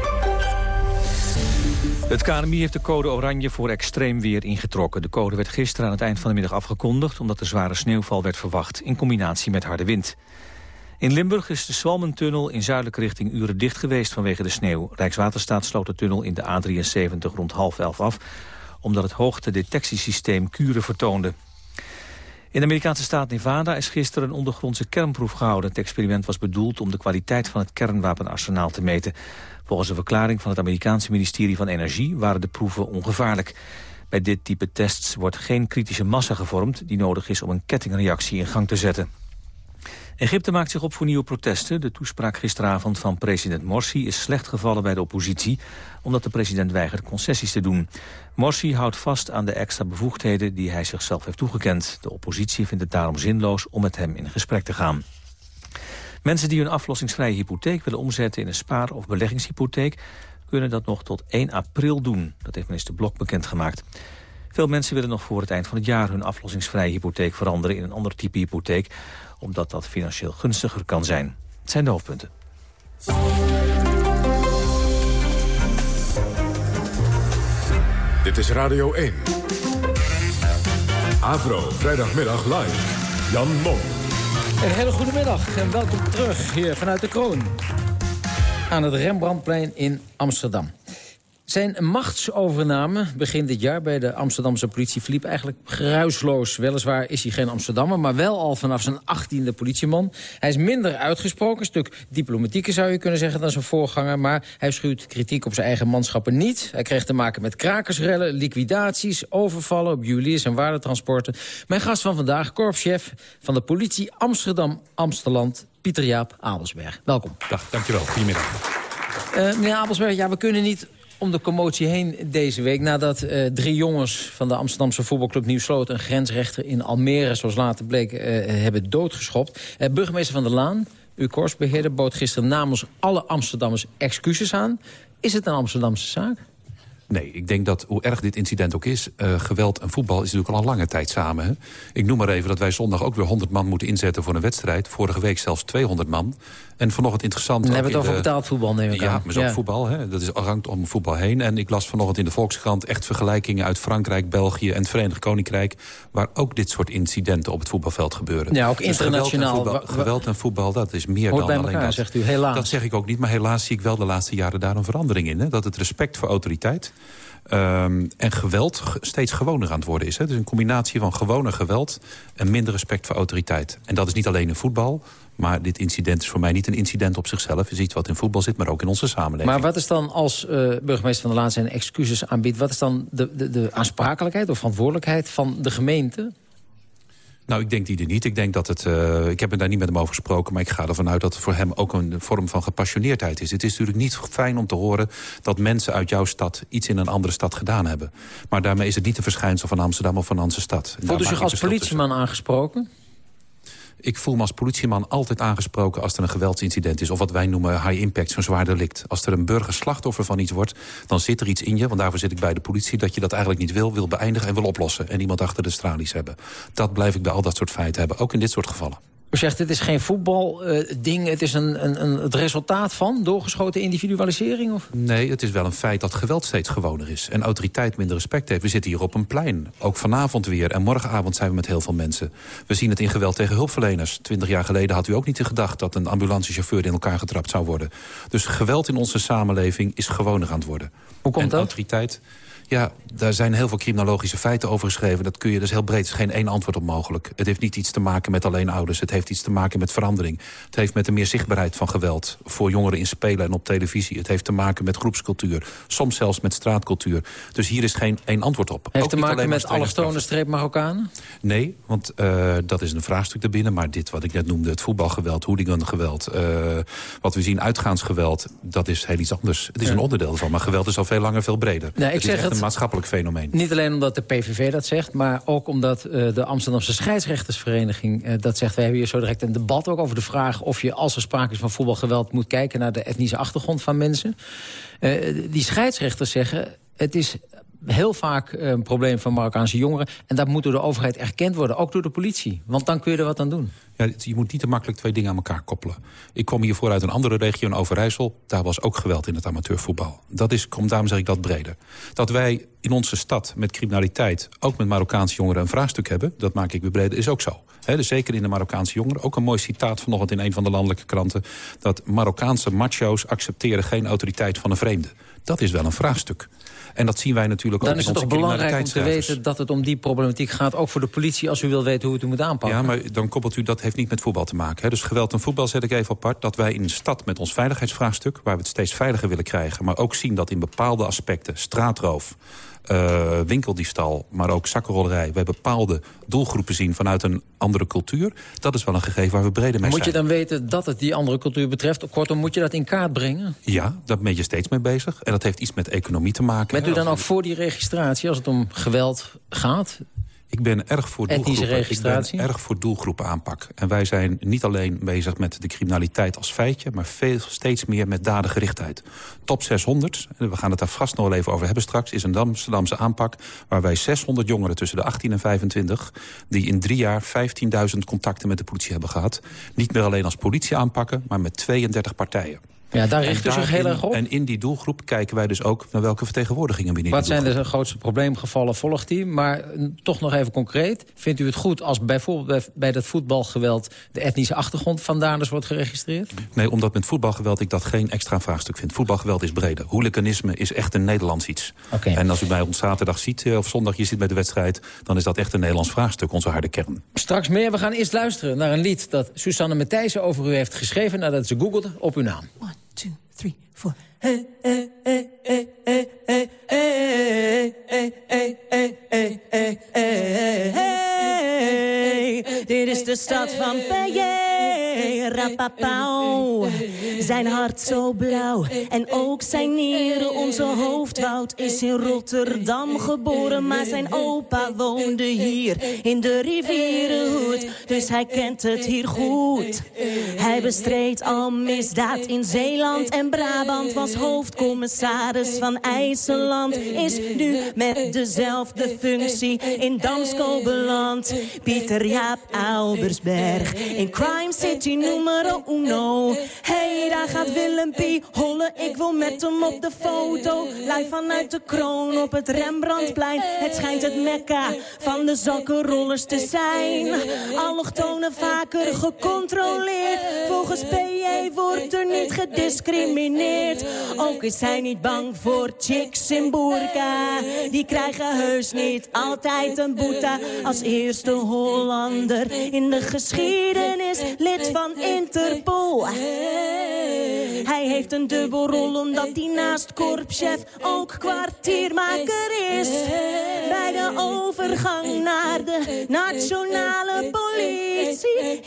Het KNMI heeft de code oranje voor extreem weer ingetrokken. De code werd gisteren aan het eind van de middag afgekondigd... omdat er zware sneeuwval werd verwacht, in combinatie met harde wind. In Limburg is de Swalmentunnel in zuidelijke richting uren dicht geweest vanwege de sneeuw. Rijkswaterstaat sloot de tunnel in de A73 rond half elf af... omdat het hoogtedetectiesysteem kuren vertoonde. In de Amerikaanse staat Nevada is gisteren een ondergrondse kernproef gehouden. Het experiment was bedoeld om de kwaliteit van het kernwapenarsenaal te meten. Volgens een verklaring van het Amerikaanse ministerie van Energie waren de proeven ongevaarlijk. Bij dit type tests wordt geen kritische massa gevormd... die nodig is om een kettingreactie in gang te zetten. Egypte maakt zich op voor nieuwe protesten. De toespraak gisteravond van president Morsi is slecht gevallen bij de oppositie... omdat de president weigert concessies te doen. Morsi houdt vast aan de extra bevoegdheden die hij zichzelf heeft toegekend. De oppositie vindt het daarom zinloos om met hem in gesprek te gaan. Mensen die hun aflossingsvrije hypotheek willen omzetten in een spaar- of beleggingshypotheek kunnen dat nog tot 1 april doen. Dat heeft minister Blok bekendgemaakt. Veel mensen willen nog voor het eind van het jaar hun aflossingsvrije hypotheek veranderen in een ander type hypotheek, omdat dat financieel gunstiger kan zijn. Het zijn de hoofdpunten. Dit is Radio 1. Avro, vrijdagmiddag live. Jan Mom. Een hele goede middag en welkom terug hier vanuit de Kroon. Aan het Rembrandtplein in Amsterdam. Zijn machtsovername begin dit jaar bij de Amsterdamse politie verliep eigenlijk geruisloos. Weliswaar is hij geen Amsterdammer, maar wel al vanaf zijn achttiende politieman. Hij is minder uitgesproken, een stuk diplomatieker zou je kunnen zeggen dan zijn voorganger. Maar hij schuwt kritiek op zijn eigen manschappen niet. Hij kreeg te maken met krakersrellen, liquidaties, overvallen op juweliers en waardetransporten. Mijn gast van vandaag, korpschef van de politie Amsterdam-Amsteland, Pieter Jaap Abelsberg. Welkom. Dag, dankjewel. Goedemiddag. Uh, meneer Abelsberg, ja, we kunnen niet om de commotie heen deze week... nadat uh, drie jongens van de Amsterdamse voetbalclub Nieuw-Sloot... een grensrechter in Almere, zoals later bleek, uh, hebben doodgeschopt. Uh, burgemeester Van der Laan, uw korpsbeheerder... bood gisteren namens alle Amsterdammers excuses aan. Is het een Amsterdamse zaak? Nee, ik denk dat hoe erg dit incident ook is... Geweld en voetbal is natuurlijk al een lange tijd samen. Hè? Ik noem maar even dat wij zondag ook weer 100 man moeten inzetten voor een wedstrijd. Vorige week zelfs 200 man. En vanochtend interessant... Dan hebben we het over betaald voetbal, neem ik ja, aan. maar zo ja. voetbal, hè? dat is hangt om voetbal heen. En ik las vanochtend in de Volkskrant echt vergelijkingen uit Frankrijk, België en het Verenigd Koninkrijk... waar ook dit soort incidenten op het voetbalveld gebeuren. Ja, ook dus internationaal. Geweld en, voetbal, geweld en voetbal, dat is meer Hoort dan alleen dat. zegt u, helaas. Dat zeg ik ook niet, maar helaas zie ik wel de laatste jaren daar een verandering in. Hè? Dat het respect voor autoriteit... Um, en geweld steeds gewoner aan het worden is. Hè? Dus een combinatie van gewone geweld en minder respect voor autoriteit. En dat is niet alleen in voetbal, maar dit incident is voor mij niet een incident op zichzelf. Het is iets wat in voetbal zit, maar ook in onze samenleving. Maar wat is dan, als uh, burgemeester van der Laan zijn excuses aanbiedt... wat is dan de, de, de aansprakelijkheid of verantwoordelijkheid van de gemeente? Nou, ik denk die er niet. Ik denk dat het. Uh, ik heb er daar niet met hem over gesproken, maar ik ga ervan uit dat het voor hem ook een vorm van gepassioneerdheid is. Het is natuurlijk niet fijn om te horen dat mensen uit jouw stad iets in een andere stad gedaan hebben. Maar daarmee is het niet een verschijnsel van Amsterdam of van onze stad. Voelt u zich als politieman aangesproken? Ik voel me als politieman altijd aangesproken als er een geweldsincident is. Of wat wij noemen high impact, zo'n zwaar delict. Als er een burger slachtoffer van iets wordt, dan zit er iets in je... want daarvoor zit ik bij de politie, dat je dat eigenlijk niet wil... wil beëindigen en wil oplossen en iemand achter de stralies hebben. Dat blijf ik bij al dat soort feiten hebben, ook in dit soort gevallen. U zegt, het is geen voetbalding, uh, het is een, een, een, het resultaat van doorgeschoten individualisering? Of? Nee, het is wel een feit dat geweld steeds gewoner is. En autoriteit minder respect heeft. We zitten hier op een plein. Ook vanavond weer. En morgenavond zijn we met heel veel mensen. We zien het in geweld tegen hulpverleners. Twintig jaar geleden had u ook niet gedacht... dat een ambulancechauffeur in elkaar getrapt zou worden. Dus geweld in onze samenleving is gewoner aan het worden. Hoe komt en dat? autoriteit... Ja, daar zijn heel veel criminologische feiten over geschreven. Dat kun je dus heel breed. Er is geen één antwoord op mogelijk. Het heeft niet iets te maken met alleen ouders. Het heeft iets te maken met verandering. Het heeft met een meer zichtbaarheid van geweld. Voor jongeren in spelen en op televisie. Het heeft te maken met groepscultuur. Soms zelfs met straatcultuur. Dus hier is geen één antwoord op. Heeft Ook te maken met allochtone streep Marokkanen? Nee, want uh, dat is een vraagstuk daarbinnen. Maar dit wat ik net noemde, het voetbalgeweld, hooligangeweld... Uh, wat we zien, uitgaansgeweld, dat is heel iets anders. Het is Ja. een onderdeel ervan, maar geweld is al veel langer veel breder. Nee, ik het zeg het- maatschappelijk fenomeen. Niet alleen omdat de PVV dat zegt, maar ook omdat eh, de Amsterdamse scheidsrechtersvereniging eh, dat zegt. We hebben hier zo direct een debat ook over de vraag of je, als er sprake is van voetbalgeweld, moet kijken naar de etnische achtergrond van mensen. Eh, die scheidsrechters zeggen, het is heel vaak eh, een probleem van Marokkaanse jongeren. En dat moet door de overheid erkend worden, ook door de politie. Want dan kun je er wat aan doen. Ja, je moet niet te makkelijk twee dingen aan elkaar koppelen. Ik kom hiervoor uit een andere regio, in Overijssel. Daar was ook geweld in het amateurvoetbal. Dat is, daarom zeg ik dat breder. Dat wij in onze stad met criminaliteit, ook met Marokkaanse jongeren... een vraagstuk hebben, dat maak ik weer breder, is ook zo. He, dus zeker in de Marokkaanse jongeren. Ook een mooi citaat vanochtend in een van de landelijke kranten... dat Marokkaanse macho's accepteren geen autoriteit van een vreemde. Dat is wel een vraagstuk. En dat zien wij natuurlijk Dan ook is in het onze toch belangrijk om te weten dat het om die problematiek gaat. Ook voor de politie, als u wil weten hoe het u moet aanpakken. Ja, maar dan koppelt u dat heeft niet met voetbal te maken. Hè? Dus geweld en voetbal zet ik even apart. Dat wij in de stad met ons veiligheidsvraagstuk... waar we het steeds veiliger willen krijgen... maar ook zien dat in bepaalde aspecten, straatroof... eh, winkeldiefstal, maar ook zakkenrollerij... wij bepaalde doelgroepen zien vanuit een andere cultuur. Dat is wel een gegeven waar we breder mee Moet je zijn. dan weten dat het die andere cultuur betreft? Kortom, moet je dat in kaart brengen? Ja, daar ben je steeds mee bezig. En dat heeft iets met economie te maken. Bent u dan ook voor die registratie als het om geweld gaat? Ik ben erg voor doelgroepen. Ik ben erg voor doelgroepen aanpak. En wij zijn niet alleen bezig met de criminaliteit als feitje... maar veel, steeds meer met dadengerichtheid. Top 600, en we gaan het daar vast nog wel even over hebben straks... is een Amsterdamse aanpak waar wij 600 jongeren tussen de 18 en 25... die in drie jaar 15.000 contacten met de politie hebben gehad. Niet meer alleen als politie aanpakken, maar met 32 partijen. Ja, daar richt u zich heel erg op. En in die doelgroep kijken wij dus ook... naar welke vertegenwoordigingen binnen Wat zijn de grootste probleemgevallen? Volgt die? Maar toch nog even concreet. Vindt u het goed als bijvoorbeeld bij, bij dat voetbalgeweld... de etnische achtergrond van daders wordt geregistreerd? Nee, omdat met voetbalgeweld ik dat geen extra vraagstuk vind. Voetbalgeweld is breder. Hooliganisme is echt een Nederlands iets. En als u mij ons zaterdag ziet, eh, of zondag je zit bij de wedstrijd... dan is dat echt een Nederlands vraagstuk, onze harde kern. Straks meer. We gaan eerst luisteren naar een lied dat Susanne Matthijssen over u heeft geschreven... nadat ze googelde op uw naam. Two, three, four. Hey, hey, hey, hey, hey, hey, hey, hey, hey, hey, hey, hey, hey, hey. Dit is de stad van Zijn hart zo blauw en ook zijn nieren. Onze hoofdwoud is in Rotterdam geboren, maar zijn opa woonde hier in de rivierenhoed. Dus hij kent het hier goed. Hij bestreed al misdaad in Zeeland en Brabant. Was hoofdcommissaris van IJsseland. Is nu met dezelfde functie in Damsko beland. Pieter Jaap Albersberg in Crime City numero uno. Hey, daar gaat Willem P. Holle, ik wil met hem op de foto. Live vanuit de kroon op het Rembrandtplein. Het schijnt het mekka van de zakkenrollers te zijn. Allochtonen vaker gecontroleerd. Volgens PJ wordt er niet gediscrimineerd. Ook is hij niet bang voor chicks in burka. Die krijgen heus niet altijd een boete. Als eerste Hollander in de geschiedenis lid van Interpol. Hij heeft een dubbelrol omdat hij naast korpschef ook kwartiermaker is. Bij de overgang naar de nationale politie.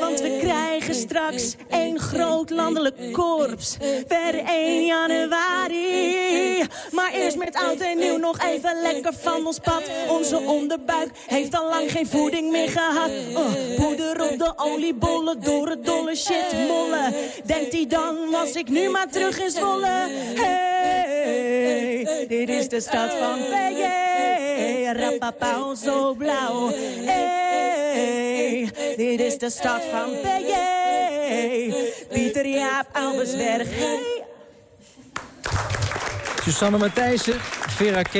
Want we krijgen straks één groot landelijk korps per 1 januari. Maar eerst met oud en nieuw nog even lekker van ons pad. Onze onderbuik heeft al lang geen voeding meer gehad. Uh, op de oliebollen door het dolle shit mollen. Denkt hij dan, was ik nu maar terug in Zwolle? Hey, dit is de stad van Payé. Rapapau, zo blauw. Hey, dit is de stad van Payé. Pieter Jaap Albersberg. Susanne Matthijssen, Vera K.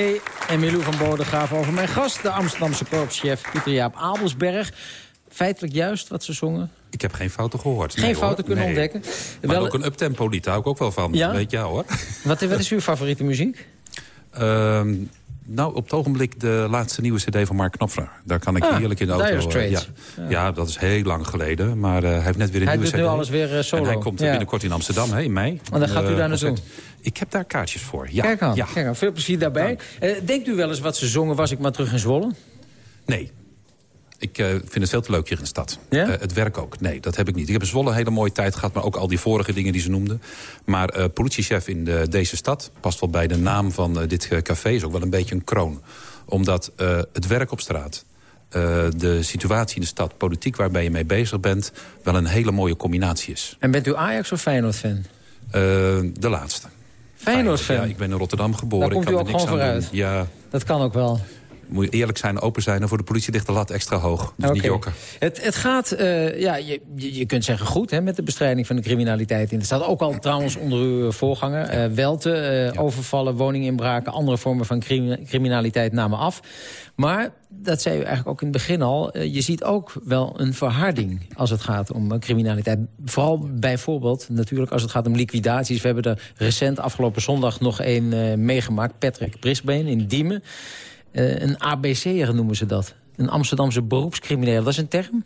en Milou van Bodegraven over mijn gast... de Amsterdamse korpschef Pieter Jaap Abelsberg. Feitelijk juist wat ze zongen. Ik heb geen fouten gehoord. Geen Nee, fouten hoor. kunnen Nee. ontdekken. Maar Wel- ook een uptempo lied, daar hou ik ook wel van. Ja? Weet jou hoor. Wat, wat is uw favoriete muziek? Ehm, nou, op het ogenblik de laatste nieuwe cd van Mark Knopfler. Daar kan ik Ah, heerlijk in de auto... Eh, ja. Ja. Ja. dat is heel lang geleden. Maar eh, hij heeft net weer een Hij nieuwe doet nu cd. alles weer, eh, solo. En hij komt Ja. binnenkort in Amsterdam, hè, in mei. En daar gaat u daar naartoe? Ik heb daar kaartjes voor, ja. Kijk aan, ja. kijk aan. Veel plezier daarbij. Denkt u wel eens wat ze zongen, was ik maar terug in Zwolle? Nee. Ik eh, vind het veel te leuk hier in de stad. Ja? Eh, het werk ook. Nee, dat heb ik niet. Ik heb in Zwolle een hele mooie tijd gehad, maar ook al die vorige dingen die ze noemden. Maar eh, politiechef in de, deze stad past wel bij de naam van dit café. Is ook wel een beetje een kroon. Omdat het werk op straat, de situatie in de stad, politiek waarbij je mee bezig bent, wel een hele mooie combinatie is. En bent u Ajax of Feyenoord-fan? De laatste. Feyenoord-fan? Ja, ik ben in Rotterdam geboren. Daar komt ik u kan ook er niks gewoon aan vooruit. doen. Ja, Dat kan ook wel. Moet je eerlijk zijn, open zijn... en voor de politie ligt de lat extra hoog. Dus niet jokken. Het, het gaat, eh, ja, je, je kunt zeggen goed hè, met de bestrijding van de criminaliteit in de stad. Ook al trouwens onder uw voorganger. eh welte, eh, overvallen, woninginbraken, andere vormen van crimi- criminaliteit namen af. Maar, dat zei u eigenlijk ook in het begin al... eh, je ziet ook wel een verharding als het gaat om eh, criminaliteit. Vooral bijvoorbeeld natuurlijk als het gaat om liquidaties. We hebben er recent afgelopen zondag nog een eh, meegemaakt. Patrick Brisbane in Diemen. Eh, een ABC'er noemen ze dat. Een Amsterdamse beroepscrimineel. Dat is een term?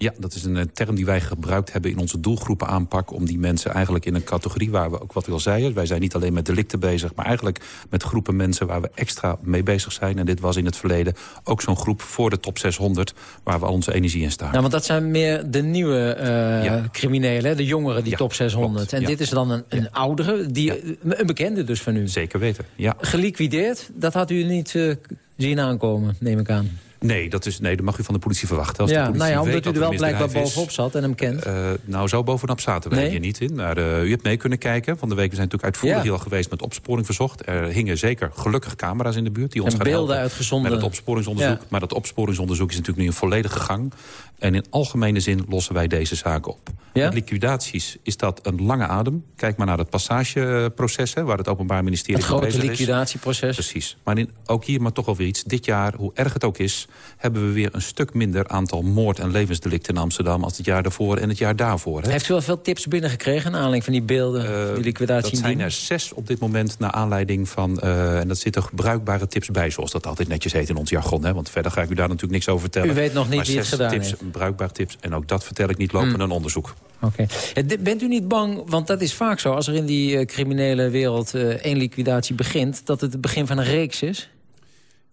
Ja, dat is een eh, term die wij gebruikt hebben in onze doelgroepenaanpak... om die mensen eigenlijk in een categorie waar we ook wat u al zei... wij zijn niet alleen met delicten bezig... maar eigenlijk met groepen mensen waar we extra mee bezig zijn. En dit was in het verleden ook zo'n groep voor de top 600... waar we al onze energie in staan. Nou, want dat zijn meer de nieuwe eh, criminelen, de jongeren, die top 600. En ja. dit is dan een, een oudere, die, een bekende dus van u. Zeker weten, ja. Geliquideerd, dat had u niet eh, zien aankomen, neem ik aan. Nee, dat, is, nee, dat mag u van de politie verwachten. Als de politie nou ja, omdat u er wel blijkbaar bovenop zat en hem kent. Eh, nou, zo bovenop zaten wij Nee? hier niet in. Maar eh, u hebt mee kunnen kijken. Van de week we zijn natuurlijk uitvoerig Ja. hier al geweest met opsporing verzocht. Er hingen zeker gelukkig camera's in de buurt. Die ons En gaan beelden uitgezonden. Met het opsporingsonderzoek. Ja. Maar dat opsporingsonderzoek is natuurlijk nu in volledige gang. En in algemene zin lossen wij deze zaken op. Met liquidaties is dat een lange adem. Kijk maar naar het passageproces, hè, waar het Openbaar Ministerie Het grote mee bezig is. liquidatieproces. Precies. Maar in, ook hier maar toch wel weer iets. Dit jaar, hoe erg het ook is... hebben we weer een stuk minder aantal moord- en levensdelicten in Amsterdam... als het jaar daarvoor en het jaar daarvoor. Hè? Heeft u wel veel tips binnengekregen... naar aanleiding van die beelden, die liquidatie Dat zijn er zes op dit moment naar aanleiding van... eh, en dat zitten bruikbare tips bij, zoals dat altijd netjes heet in ons jargon. Hè? Want verder ga ik u daar natuurlijk niks over vertellen. U weet nog niet Maar wie het gedaan tips, heeft. Bruikbare tips. En ook dat vertel ik niet lopen Hmm. een onderzoek. Oké. Eh, Bent u niet bang, want dat is vaak zo... als er in die eh, criminele wereld eh, één liquidatie begint... dat het het begin van een reeks is?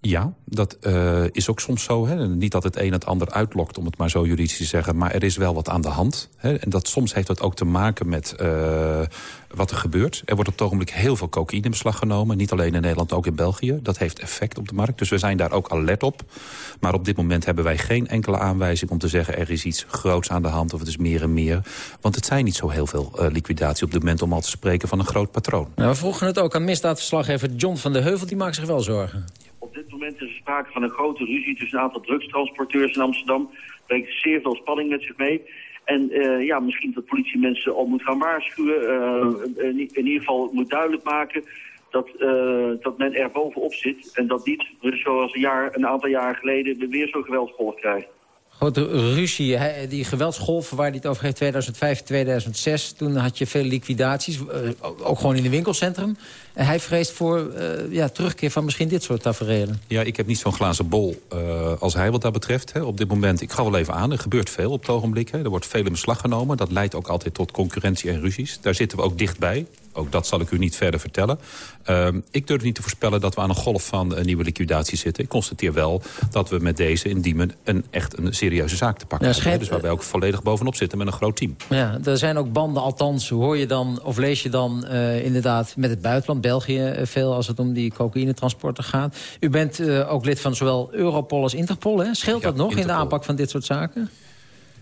Ja, dat eh, is ook soms zo. Hè. Niet dat het een het ander uitlokt, om het maar zo juridisch te zeggen. Maar er is wel wat aan de hand. Hè. En dat, soms heeft dat ook te maken met eh, wat er gebeurt. Er wordt op het ogenblik heel veel cocaïne in beslag genomen. Niet alleen in Nederland, ook in België. Dat heeft effect op de markt. Dus we zijn daar ook alert op. Maar op dit moment hebben wij geen enkele aanwijzing om te zeggen... er is iets groots aan de hand of het is meer en meer. Want het zijn niet zo heel veel eh, liquidatie op dit moment... om al te spreken van een groot patroon. Nou, we vroegen het ook aan misdaadverslaggever John van de Heuvel. Die maakt zich wel zorgen. Moment is er sprake van een grote ruzie tussen een aantal drugstransporteurs in Amsterdam. Brengt zeer veel spanning met zich mee. En eh, ja, misschien dat politie mensen al moet gaan waarschuwen. eh, in, in ieder geval moet duidelijk maken dat, eh, dat men er bovenop zit. En dat niet, dus zoals een, jaar, een aantal jaar geleden, we weer zo'n geweldsgolf krijgen. Grote ruzie, die geweldsgolf waar hij het over heeft, 2005, 2006. Toen had je veel liquidaties, eh, ook gewoon in de winkelcentrum. En hij vreest voor eh, ja, terugkeer van misschien dit soort tafereelen. Ja, ik heb niet zo'n glazen bol eh, als hij wat dat betreft. Hè. Op dit moment, ik ga wel even aan, er gebeurt veel op het ogenblik. Hè. Er wordt veel in beslag genomen. Dat leidt ook altijd tot concurrentie en ruzies. Daar zitten we ook dichtbij. Ook dat zal ik u niet verder vertellen. Ehm, ik durf niet te voorspellen dat we aan een golf van een nieuwe liquidatie zitten. Ik constateer wel dat we met deze in Diemen een, echt een serieuze zaak te pakken Ja, hebben. Dus waar wij ook volledig bovenop zitten met een groot team. Ja, er zijn ook banden, althans hoor je dan of lees je dan eh, inderdaad met het buitenland, België eh, veel als het om die cocaïnetransporten gaat. U bent eh, ook lid van zowel Europol als Interpol, hè? Scheelt dat nog in de aanpak van dit soort zaken?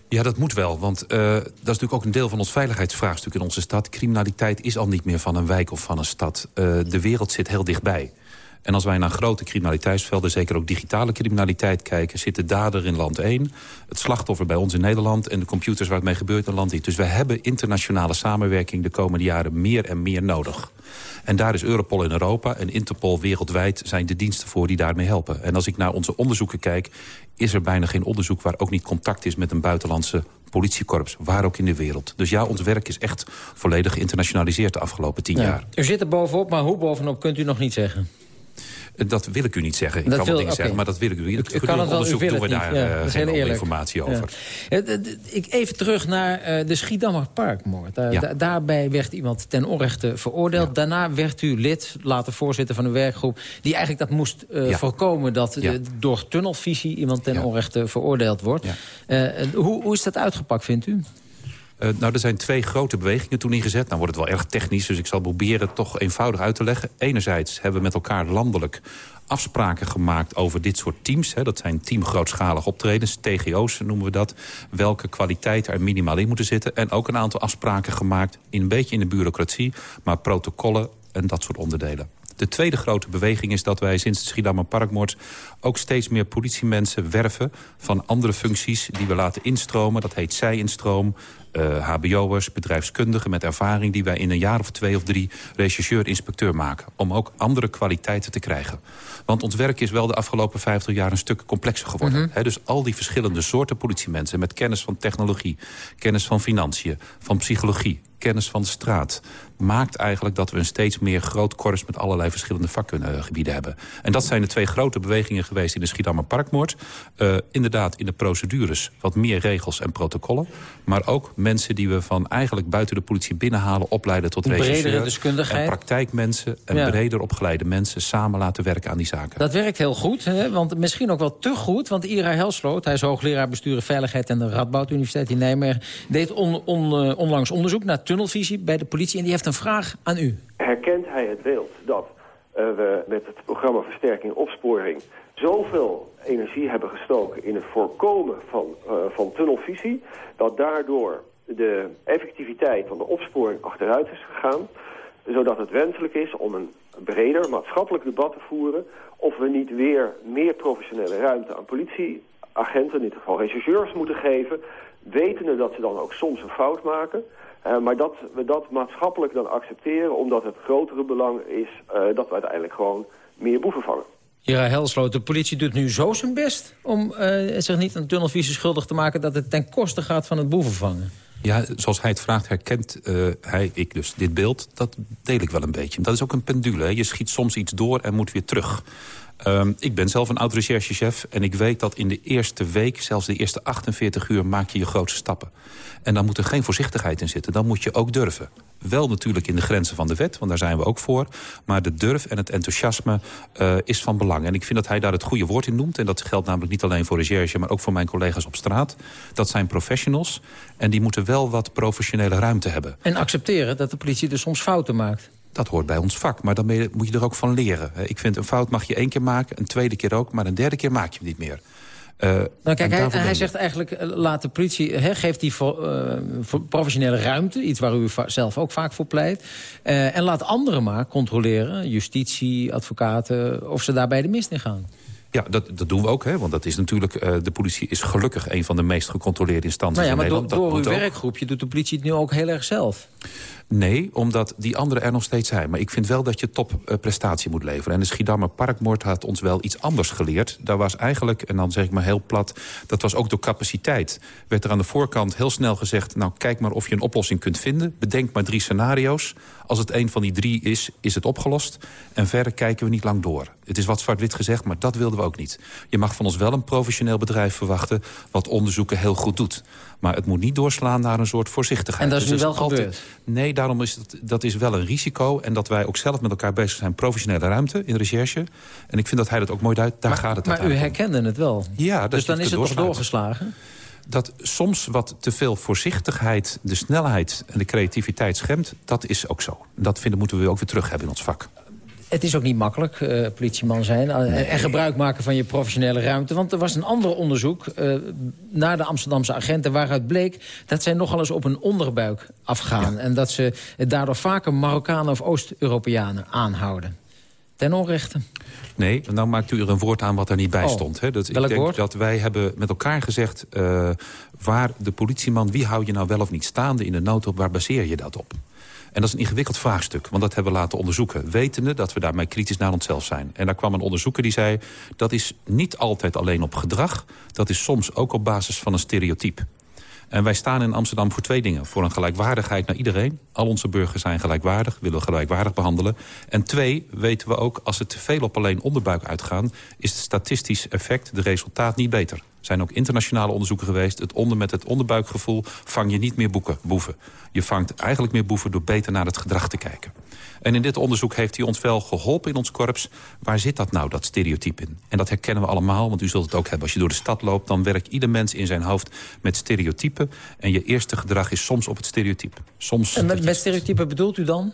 Ja, dat moet wel, want eh, dat is natuurlijk ook een deel van ons veiligheidsvraagstuk in onze stad. Criminaliteit is al niet meer van een wijk of van een stad. Eh, de wereld zit heel dichtbij. En als wij naar grote criminaliteitsvelden, zeker ook digitale criminaliteit kijken... zit de dader in land 1, het slachtoffer bij ons in Nederland... en de computers waar het mee gebeurt in land 3. Dus we hebben internationale samenwerking de komende jaren meer en meer nodig. En daar is Europol in Europa en Interpol wereldwijd zijn de diensten voor die daarmee helpen. En als ik naar onze onderzoeken kijk, is er bijna geen onderzoek waar ook niet contact is met een buitenlandse politiekorps, waar ook in de wereld. Dus ja, ons werk is echt volledig geïnternationaliseerd de afgelopen tien Ja. jaar. U zit er bovenop, maar hoe bovenop kunt u nog niet zeggen. Eh, Dat wil ik u niet zeggen. Ik Dat kan wel dingen zeggen, maar dat wil ik u niet. U kan het wel, onderzoek wil doen we daar. Ja, eh, geen informatie Ja. over. Eh, d- Ik even terug naar eh, de Schiedammer Parkmoord. Daar- Ja. da- daarbij werd iemand ten onrechte veroordeeld. Daarna werd u lid, later voorzitter van een werkgroep... die eigenlijk dat moest eh, Ja. voorkomen... dat Ja. eh, door tunnelvisie iemand ten onrechte veroordeeld wordt. Eh, hoe, hoe is dat uitgepakt, vindt u? Eh, nou, er zijn twee grote bewegingen toen ingezet. Nou wordt het wel erg technisch, dus ik zal proberen het toch eenvoudig uit te leggen. Enerzijds hebben we met elkaar landelijk afspraken gemaakt over dit soort teams. Hè. Dat zijn teamgrootschalig optredens, TGO's noemen we dat. Welke kwaliteiten er minimaal in moeten zitten. En ook een aantal afspraken gemaakt, in een beetje in de bureaucratie... maar protocollen en dat soort onderdelen. De tweede grote beweging is dat wij sinds de Schiedammer Parkmoord... ook steeds meer politiemensen werven van andere functies... die we laten instromen. Dat heet zij-instroom, uh, hbo'ers, bedrijfskundigen met ervaring... die wij in een jaar of twee of drie rechercheur-inspecteur maken. Om ook andere kwaliteiten te krijgen. Want ons werk is wel de afgelopen 50 jaar een stuk complexer geworden. Mhm. He, dus al die verschillende soorten politiemensen... met kennis van technologie, kennis van financiën, van psychologie kennis van de straat... maakt eigenlijk dat we een steeds meer groot korps... met allerlei verschillende vakgebieden hebben. En dat zijn de twee grote bewegingen geweest in de Schiedammer Parkmoord. Uh, inderdaad, in de procedures wat meer regels en protocollen. Maar ook mensen die we van eigenlijk buiten de politie binnenhalen... opleiden tot Bredere regisseur. deskundigheid. En praktijkmensen en Ja. breder opgeleide mensen... samen laten werken aan die zaken. Dat werkt heel goed, hè? want misschien ook wel te goed. Want Ira Helsloot, hij is hoogleraar bestuur en veiligheid... aan de Radboud Universiteit in Nijmegen... deed on, on, eh, onlangs onderzoek naar tunnelvisie bij de politie... en die heeft een vraag aan u. herkent hij het beeld dat eh, we met het programma Versterking Opsporing zoveel energie hebben gestoken in het voorkomen van, eh, van tunnelvisie, dat daardoor de effectiviteit van de opsporing achteruit is gegaan, zodat het wenselijk is om een breder maatschappelijk debat te voeren of we niet weer meer professionele ruimte aan politieagenten, in dit geval rechercheurs, moeten geven, wetende dat ze dan ook soms een fout maken, eh, maar dat we dat maatschappelijk dan accepteren... omdat het grotere belang is eh, dat we uiteindelijk gewoon meer boeven vangen. Ira Helsloot, de politie doet nu zo zijn best... om eh, zich niet aan tunnelvisie schuldig te maken... dat het ten koste gaat van het boevenvangen. Ja, zoals hij het vraagt, herkent eh, hij, ik dus, dit beeld. Dat deel ik wel een beetje. Dat is ook een pendule. Je schiet soms iets door en moet weer terug. Ehm, ik ben zelf een oud recherchechef en ik weet dat in de eerste week... zelfs de eerste 48 uur maak je je grootste stappen. En dan moet er geen voorzichtigheid in zitten. Dan moet je ook durven. Wel natuurlijk in de grenzen van de wet, want daar zijn we ook voor. Maar de durf en het enthousiasme eh, is van belang. En ik vind dat hij daar het goede woord in noemt. En dat geldt namelijk niet alleen voor recherche, maar ook voor mijn collega's op straat. Dat zijn professionals en die moeten wel wat professionele ruimte hebben. En accepteren dat de politie er soms fouten maakt. Dat hoort bij ons vak, maar dan moet je er ook van leren. Ik vind een fout mag je één keer maken, een tweede keer ook... maar een derde keer maak je hem niet meer. Eh, Nou, kijk, hij, zegt eigenlijk, eh, laat de politie, hè, geeft die voor, eh, voor professionele ruimte, iets waar u zelf ook vaak voor pleit. En laat anderen maar controleren, justitie, advocaten, of ze daarbij de mist in gaan. Ja, dat, dat doen we ook, hè, want dat is natuurlijk... de politie is gelukkig een van de meest gecontroleerde instanties Nou ja, in maar door, Nederland. door uw werkgroepje doet de politie het nu ook heel erg zelf. Nee, omdat die anderen er nog steeds zijn. Maar ik vind wel dat je topprestatie moet leveren. En de Schiedammer Parkmoord had ons wel iets anders geleerd. Daar was eigenlijk, en dan zeg ik maar heel plat... dat was ook door capaciteit. Werd er aan de voorkant heel snel gezegd... nou, kijk maar of je een oplossing kunt vinden. Bedenk maar drie scenario's. Als het een van die drie is, is het opgelost. En verder kijken we niet lang door. Het is wat zwart-wit gezegd, maar dat wilden we ook niet. Je mag van ons wel een professioneel bedrijf verwachten... wat onderzoeken heel goed doet. Maar het moet niet doorslaan naar een soort voorzichtigheid. En dat is Dus nu wel altijd- gebeurd? Nee, daarom is het, dat is wel een risico. En dat wij ook zelf met elkaar bezig zijn. Professionele ruimte in recherche. En ik vind dat hij dat ook mooi duidt. Daar gaat het Maar u herkende het wel. Ja, dat dus dan het is het toch doorgeslagen? Dat soms wat te veel voorzichtigheid, de snelheid en de creativiteit schemt... dat is ook zo. Dat vinden moeten we ook weer terug hebben in ons vak. Het is ook niet makkelijk, eh, politieman zijn... eh, en gebruik maken van je professionele ruimte. Want er was een ander onderzoek eh, naar de Amsterdamse agenten... waaruit bleek dat zij nogal eens op hun onderbuik afgaan. En dat ze daardoor vaker Marokkanen of Oost-Europeanen aanhouden. Ten onrechte. Nee, nou maakt u er een woord aan wat er niet bij Oh, stond. Hè. Dat, ik denk woord? dat wij hebben met elkaar gezegd... waar de politieman, wie hou je nou wel of niet staande in de noodhulp... waar baseer je dat op? En dat is een ingewikkeld vraagstuk, want dat hebben we laten onderzoeken. Wetende dat we daarmee kritisch naar onszelf zijn. En daar kwam een onderzoeker die zei... dat is niet altijd alleen op gedrag. Dat is soms ook op basis van een stereotype. En wij staan in Amsterdam voor twee dingen. Voor een gelijkwaardigheid naar iedereen. Al onze burgers zijn gelijkwaardig, willen we gelijkwaardig behandelen. En twee, weten we ook, als het te veel op alleen onderbuik uitgaan... is het statistisch effect, de resultaat, niet beter. Zijn ook internationale onderzoeken geweest. Het onder met het onderbuikgevoel vang je niet meer boeken, boeven. Je vangt eigenlijk meer boeven door beter naar het gedrag te kijken. En in dit onderzoek heeft hij ons wel geholpen in ons korps. Waar zit dat nou, dat stereotype in? En dat herkennen we allemaal, want u zult het ook hebben. Als je door de stad loopt, dan werkt ieder mens in zijn hoofd met stereotypen. En je eerste gedrag is soms op het stereotype. Soms En met, met stereotypen bedoelt u dan?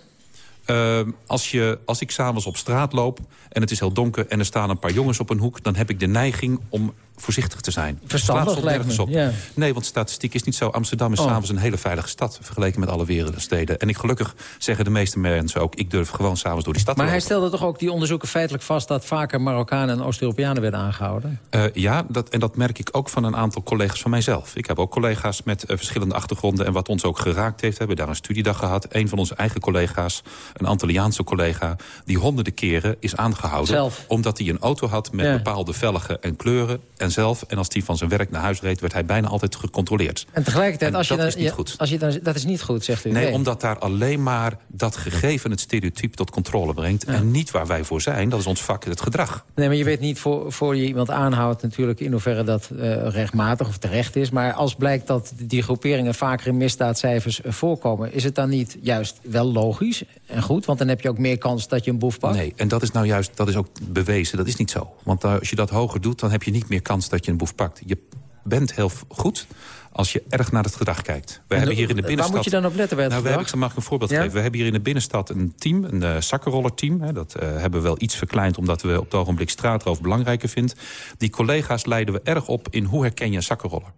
Uh, als, je, als ik s'avonds op straat loop en het is heel donker... en er staan een paar jongens op een hoek... dan heb ik de neiging om voorzichtig te zijn. Verstandig, lijkt me, op. ja. Nee, want statistiek is niet zo. Amsterdam is Oh. s'avonds een hele veilige stad... vergeleken met alle wereldsteden. En ik gelukkig zeggen de meeste mensen ook... ik durf gewoon s'avonds door die stad Maar te hij stelde toch ook die onderzoeken feitelijk vast... dat vaker Marokkanen en Oost-Europeanen werden aangehouden? Eh, ja, dat, en dat merk ik ook van een aantal collega's van mijzelf. Ik heb ook collega's met eh, verschillende achtergronden... en wat ons ook geraakt heeft, we hebben daar een studiedag gehad. Een van onze eigen collega's, een Antilliaanse collega... die honderden keren is aangehouden... Zelf? omdat hij een auto had met Ja. bepaalde velgen en kleuren... en zelf, en als hij van zijn werk naar huis reed... werd hij bijna altijd gecontroleerd. En tegelijkertijd, En als je dat dan, is niet goed. Als je dan, dat is niet goed, zegt u. Nee, omdat daar alleen maar dat gegeven het stereotype tot controle brengt... en niet waar wij voor zijn, dat is ons vak, het gedrag. Nee, maar je weet niet voor, voor je iemand aanhoudt natuurlijk in hoeverre dat eh, rechtmatig of terecht is. Maar als blijkt dat die groeperingen vaker in misdaadcijfers eh, voorkomen... is het dan niet juist wel logisch en goed? Want dan heb je ook meer kans dat je een boef pakt. Nee, en dat is nou juist, dat is ook bewezen, dat is niet zo. Want eh, als je dat hoger doet, dan heb je niet meer kans dat je een boef pakt. Je bent heel goed als je erg naar het gedrag kijkt. We En hebben hier in de waar binnenstad... moet je dan op letten bij het nou, we gedrag? hebben, mag ik een voorbeeld Ja? geven? We hebben hier in de binnenstad een team, een uh, zakkenrollerteam. Hè, dat eh, hebben we wel iets verkleind... omdat we op het ogenblik straatroof belangrijker vinden. Die collega's leiden we erg op in hoe herken je een zakkenroller.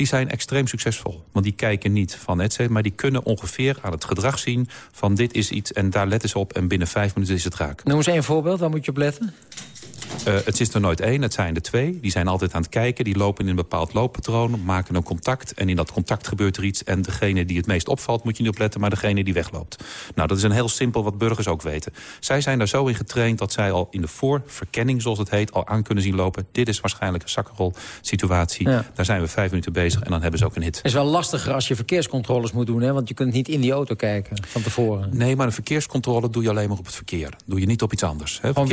Die zijn extreem succesvol. Want die kijken niet van het maar die kunnen ongeveer aan het gedrag zien... van dit is iets en daar letten ze op en binnen vijf minuten is het raak. Noem eens één voorbeeld, waar moet je op letten? Uh, het is er nooit één, het zijn er twee. Die zijn altijd aan het kijken, die lopen in een bepaald looppatroon... maken een contact en in dat contact gebeurt er iets... en degene die het meest opvalt moet je niet opletten... maar degene die wegloopt. Nou, dat is een heel simpel wat burgers ook weten. Zij zijn daar zo in getraind dat zij al in de voorverkenning, zoals het heet... al aan kunnen zien lopen. Dit is waarschijnlijk een zakkenrol-situatie. Ja. Daar zijn we vijf minuten bezig en dan hebben ze ook een hit. Het is wel lastiger als je verkeerscontroles moet doen, hè? want je kunt niet in die auto kijken van tevoren. Nee, maar een verkeerscontrole doe je alleen maar op het verkeer. Doe je niet op iets anders. Hè. Gewoon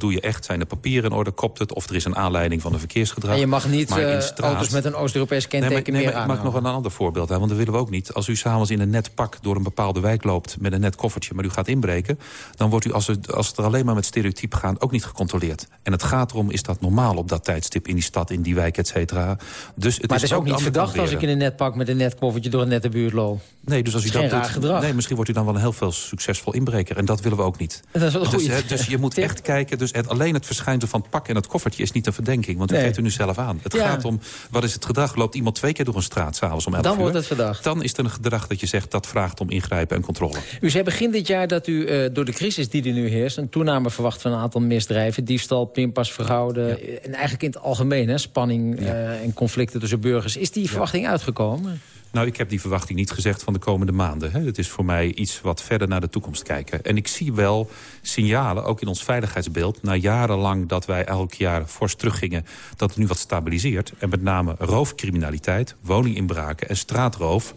Doe je echt. Zijn de papieren in orde, kopt het... of er is een aanleiding van een verkeersgedrag. En je mag niet eh, straat- auto's met een Oost-Europees Nee, kenteken maar, nee, meer maar ik mag nog een ander voorbeeld hebben, want dat willen we ook niet. Als u s'avonds in een net pak door een bepaalde wijk loopt... met een net koffertje, maar u gaat inbreken... dan wordt u, als het, als het er alleen maar met stereotypen gaat... ook niet gecontroleerd. En het gaat erom, is dat normaal op dat tijdstip... in die stad, in die wijk, et cetera. Dus het maar het is ook niet verdacht als ik in een net pak met een net koffertje door een nette buurt loop. Nee, dus als u is dat doet, gedrag. Nee, misschien wordt u dan wel een heel veel succesvol inbreker. En dat willen we ook niet. Dat is wel dus, hè, dus je moet echt kijken. Dus het, alleen het verschijnsel van het pak en het koffertje is niet een verdenking. Want u Nee. geeft u nu zelf aan. Het Ja. gaat om, wat is het gedrag? Loopt iemand twee keer door een straat s'avonds om 11 Dan uur? wordt het verdacht. Dan is het een gedrag dat je zegt, dat vraagt om ingrijpen en controle. U zei begin dit jaar dat u eh, door de crisis die er nu heerst... een toename verwacht van een aantal misdrijven. Diefstal, pinpas, fraude. eh, En eigenlijk in het algemeen, hè, spanning eh, en conflicten tussen burgers. Is die verwachting uitgekomen? Nou, ik heb die verwachting niet gezegd van de komende maanden. Hè. Het is voor mij iets wat verder naar de toekomst kijken. En ik zie wel signalen, ook in ons veiligheidsbeeld... na jarenlang dat wij elk jaar fors teruggingen... dat het nu wat stabiliseert. En met name roofcriminaliteit, woninginbraken en straatroof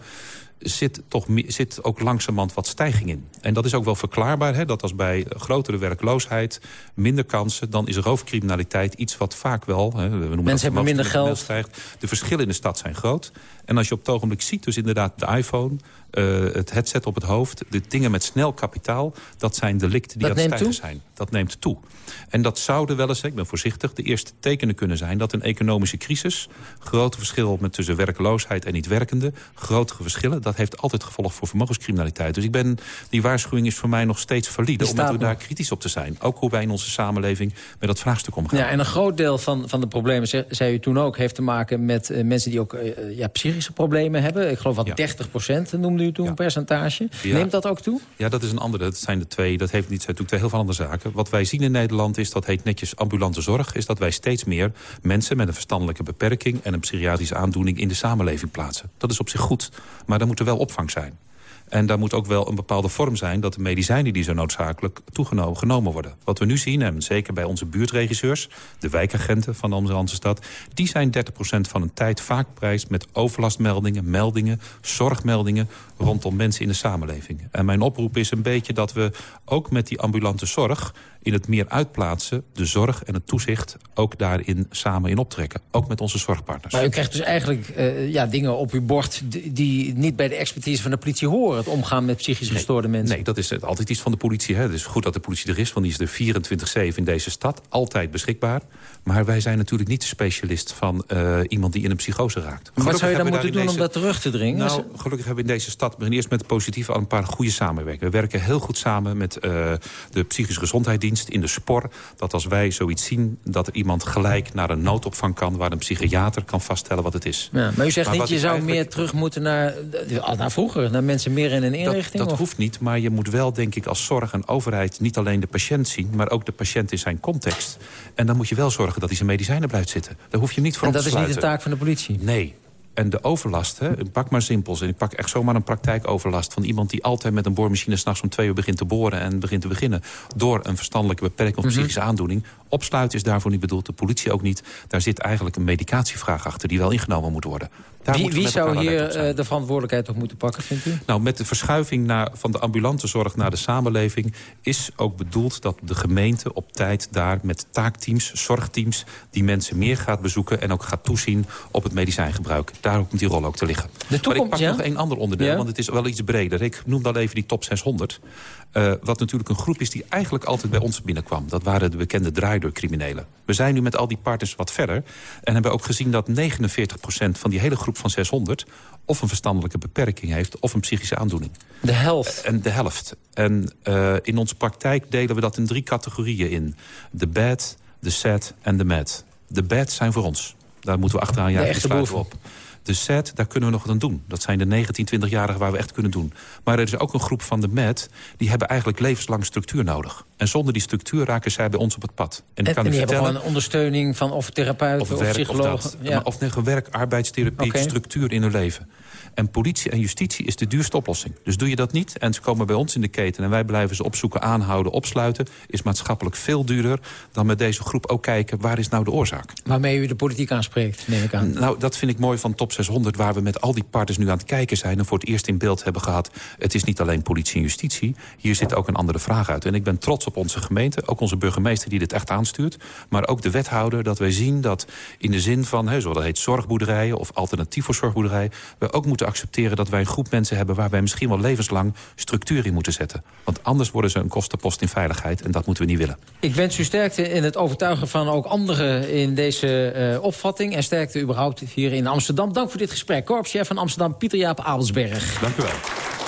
zit, toch, zit ook langzamerhand wat stijging in. En dat is ook wel verklaarbaar, hè, dat als bij grotere werkloosheid... minder kansen, dan is roofcriminaliteit iets wat vaak wel... Hè, we noemen dat hebben minder geld. stijgt. De verschillen in de stad zijn groot. En als je op het ogenblik ziet, dus inderdaad de iPhone... eh, het headset op het hoofd, de dingen met snel kapitaal... dat zijn delicten die Dat aan het stijgen toe? zijn. Dat neemt toe. En dat zouden wel eens, ik ben voorzichtig... de eerste tekenen kunnen zijn dat een economische crisis... grote verschil met tussen werkloosheid en niet werkende... grotere verschillen, dat heeft altijd gevolg voor vermogenscriminaliteit. Dus ik ben, die waarschuwing is voor mij nog steeds valide... Omdat staat we daar kritisch op te zijn. Ook hoe wij in onze samenleving met dat vraagstuk omgaan. Ja, en een groot deel van, van de problemen, ze- zei u toen ook... heeft te maken met eh, mensen die ook eh, ja, psychische problemen hebben. Ik geloof wat 30% noemde u toen een percentage. Neemt dat ook toe? Ja, dat is een andere. Dat zijn de twee. Dat heeft niet natuurlijk twee heel veel andere zaken. Wat wij zien in Nederland is, dat heet netjes ambulante zorg... is dat wij steeds meer mensen met een verstandelijke beperking... en een psychiatrische aandoening in de samenleving plaatsen. Dat is op zich goed, maar er moet er wel opvang zijn. En daar moet ook wel een bepaalde vorm zijn... dat de medicijnen die zo noodzakelijk toegenomen genomen worden. Wat we nu zien, en zeker bij onze buurtregisseurs... de wijkagenten van onze Randstad... die zijn 30% van hun tijd vaak prijs met overlastmeldingen... meldingen, zorgmeldingen rondom mensen in de samenleving. En mijn oproep is een beetje dat we ook met die ambulante zorg... in het meer uitplaatsen, de zorg en het toezicht... ook daarin samen in optrekken. Ook met onze zorgpartners. Maar u krijgt dus eigenlijk eh, ja, dingen op uw bord... die, niet bij de expertise van de politie horen. Het omgaan met psychisch gestoorde mensen. Nee, dat is altijd iets van de politie. Hè. Het is goed dat de politie er is, want die is er 24-7 in deze stad. Altijd beschikbaar. Maar wij zijn natuurlijk niet de specialist van eh, iemand die in een psychose raakt. Maar wat zou je dan moeten doen om dat terug te dringen? Nou, gelukkig hebben we in deze stad... we beginnen eerst met het positieve al een paar goede samenwerkingen. We werken heel goed samen met eh, de psychische gezondheidsdienst... dienst in de spor... dat als wij zoiets zien, dat er iemand gelijk naar een noodopvang kan... waar een psychiater kan vaststellen wat het is. Ja, maar u zegt niet, je zou eigenlijk- meer terug moeten naar, naar vroeger. Naar mensen meer in een inrichting? Dat, dat of- hoeft niet, maar je moet wel, denk ik, als zorg en overheid... niet alleen de patiënt zien, maar ook de patiënt in zijn context. En dan moet je wel zorgen dat hij zijn medicijnen blijft zitten. Daar hoef je hem niet voor En op dat te is niet de sluiten. taak van de politie? Nee. En de overlast, hè, ik pak maar simpels. En ik pak echt zomaar een praktijkoverlast van iemand die altijd met een boormachine... s'nachts om twee uur begint te boren en begint te beginnen... door een verstandelijke beperking of Mhm. psychische aandoening. Opsluiten is daarvoor niet bedoeld, de politie ook niet. Daar zit eigenlijk een medicatievraag achter die wel ingenomen moet worden. Daar Wie, wie zou hier eh, de verantwoordelijkheid op moeten pakken, vindt u? Nou, met de verschuiving naar, van de ambulante zorg naar de samenleving... is ook bedoeld dat de gemeente op tijd daar met taakteams, zorgteams... die mensen meer gaat bezoeken en ook gaat toezien op het medicijngebruik. Daar komt die rol ook te liggen. maar ik toekomst, pak ja? nog één ander onderdeel, Ja? want het is wel iets breder. Ik noemde al even die top 600. eh, wat natuurlijk een groep is die eigenlijk altijd bij ons binnenkwam. Dat waren de bekende draaideurcriminelen. We zijn nu met al die partners wat verder... en hebben ook gezien dat 49% van die hele groep van 600... of een verstandelijke beperking heeft of een psychische aandoening. De helft? En de helft. En eh, in onze praktijk delen we dat in drie categorieën in. De bad, de sad en de mad. De bad zijn voor ons. Daar moeten we achteraan De jagen. echte die sluiten boeven. op. De sad, daar kunnen we nog wat aan doen. Dat zijn de 19, 20-jarigen waar we echt kunnen doen. Maar er is ook een groep van de mad... die hebben eigenlijk levenslang structuur nodig. En zonder die structuur raken zij bij ons op het pad. En En, kan en die hebben gewoon ondersteuning van of therapeuten of, Of werk, of, psychologen. dat. ja. Of werk, arbeidstherapie, structuur in hun leven. En politie en justitie is de duurste oplossing. Dus doe je dat niet en ze komen bij ons in de keten... en wij blijven ze opzoeken, aanhouden, opsluiten... is maatschappelijk veel duurder dan met deze groep ook kijken... waar is nou de oorzaak? Waarmee u de politiek aanspreekt, neem ik aan. Nou, dat vind ik mooi van Top 600... waar we met al die partners nu aan het kijken zijn... en voor het eerst in beeld hebben gehad... het is niet alleen politie en justitie. Hier zit ook een andere vraag uit. En ik ben trots op onze gemeente, ook onze burgemeester... die dit echt aanstuurt, maar ook de wethouder... dat wij zien dat in de zin van, hè, zoals dat heet, zorgboerderijen... of alternatief voor zorgboerderijen... we ook moeten accepteren dat wij een groep mensen hebben... waar wij misschien wel levenslang structuur in moeten zetten. Want anders worden ze een kostenpost in veiligheid... en dat moeten we niet willen. Ik wens u sterkte in het overtuigen van ook anderen in deze eh, opvatting. En sterkte überhaupt hier in Amsterdam. Dank voor dit gesprek. Korpschef van Amsterdam, Pieter-Jaap Abelsberg. Dank u wel.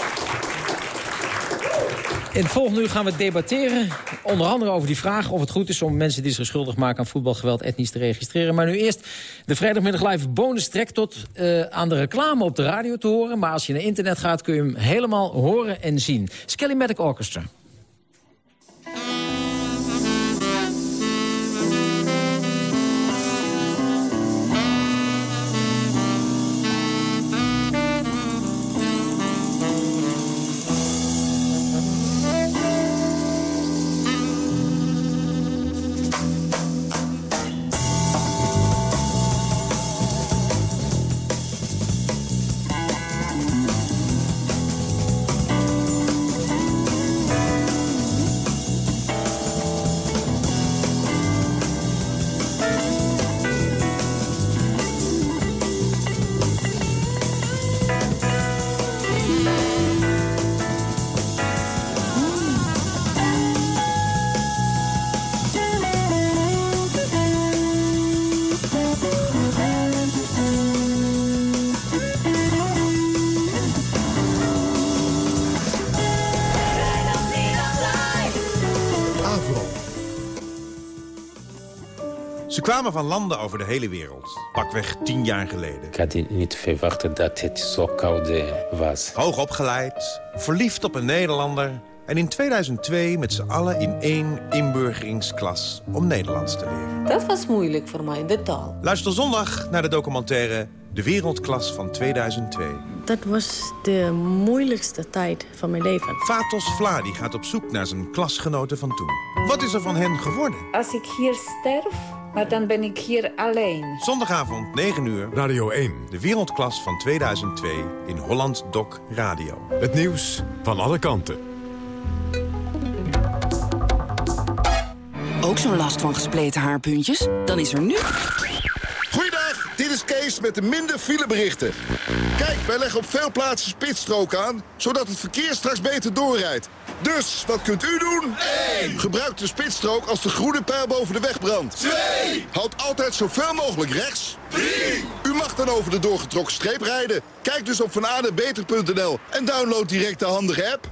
In het volgende uur gaan we debatteren. Onder andere over die vraag of het goed is om mensen die zich schuldig maken aan voetbalgeweld etnisch te registreren. Maar nu eerst de vrijdagmiddag live bonus track tot eh, aan de reclame op de radio te horen. Maar als je naar internet gaat kun je hem helemaal horen en zien. Skelly Medic Orchestra. Ze kwamen van landen over de hele wereld. Pakweg tien jaar geleden. Ik had niet verwacht dat het zo koud eh, was. Hoog opgeleid, verliefd op een Nederlander... en in 2002 met z'n allen in één inburgeringsklas om Nederlands te leren. Dat was moeilijk voor mij, de taal. Luister zondag naar de documentaire De Wereldklas van 2002. Dat was de moeilijkste tijd van mijn leven. Fatos Vladi gaat op zoek naar zijn klasgenoten van toen. Wat is er van hen geworden? Als ik hier sterf, maar dan ben ik hier alleen. Zondagavond 9 uur. Radio 1. De Wereldklas van 2002 in Holland Doc Radio. Het nieuws van alle kanten. Ook zo'n last van gespleten haarpuntjes? Dan is er nu... Met de minder fileberichten. Kijk, wij leggen op veel plaatsen spitsstrook aan, zodat het verkeer straks beter doorrijdt. Dus, wat kunt u doen? 1. Gebruik de spitsstrook als de groene pijl boven de weg brandt. 2. Houd altijd zoveel mogelijk rechts. 3. U mag dan over de doorgetrokken streep rijden. Kijk dus op vanadebeter.nl en download direct de handige app.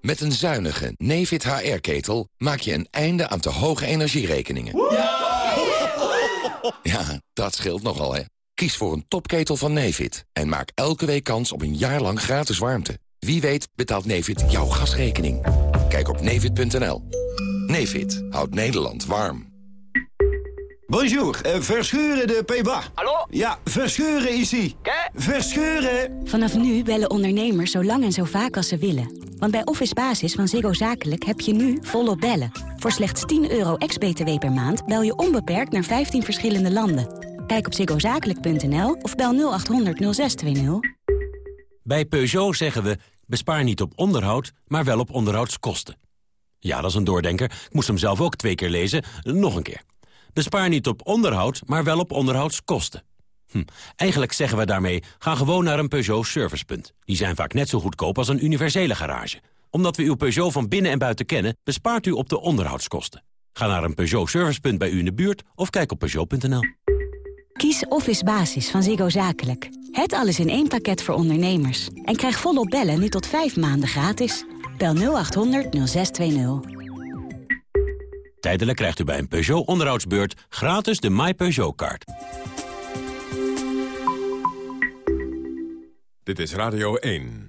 Met een zuinige Nefit HR-ketel maak je een einde aan te hoge energierekeningen. Ja, dat scheelt nogal, hè. Kies voor een topketel van Nefit en maak elke week kans op een jaar lang gratis warmte. Wie weet betaalt Nefit jouw gasrekening. Kijk op nefit.nl. Nefit houdt Nederland warm. Bonjour, uh, Verscheuren de Peba. Hallo? Ja, Verscheuren ici. Verscheuren! Vanaf nu bellen ondernemers zo lang en zo vaak als ze willen. Want bij Office Basis van Ziggo Zakelijk heb je nu volop bellen. Voor slechts 10 euro ex-BTW per maand bel je onbeperkt naar 15 verschillende landen. Kijk op ziggozakelijk.nl of bel 0800 0620. Bij Peugeot zeggen we, bespaar niet op onderhoud, maar wel op onderhoudskosten. Ja, dat is een doordenker. Ik moest hem zelf ook twee keer lezen. Nog een keer. Bespaar niet op onderhoud, maar wel op onderhoudskosten. Hm. Eigenlijk zeggen we daarmee, ga gewoon naar een Peugeot servicepunt. Die zijn vaak net zo goedkoop als een universele garage. Omdat we uw Peugeot van binnen en buiten kennen, bespaart u op de onderhoudskosten. Ga naar een Peugeot servicepunt bij u in de buurt of kijk op Peugeot.nl. Kies Office Basis van Ziggo Zakelijk. Het alles in één pakket voor ondernemers. En krijg volop bellen nu tot 5 maanden gratis. Bel 0800 0620. Tijdelijk krijgt u bij een Peugeot onderhoudsbeurt gratis de My Peugeot-kaart. Dit is Radio 1.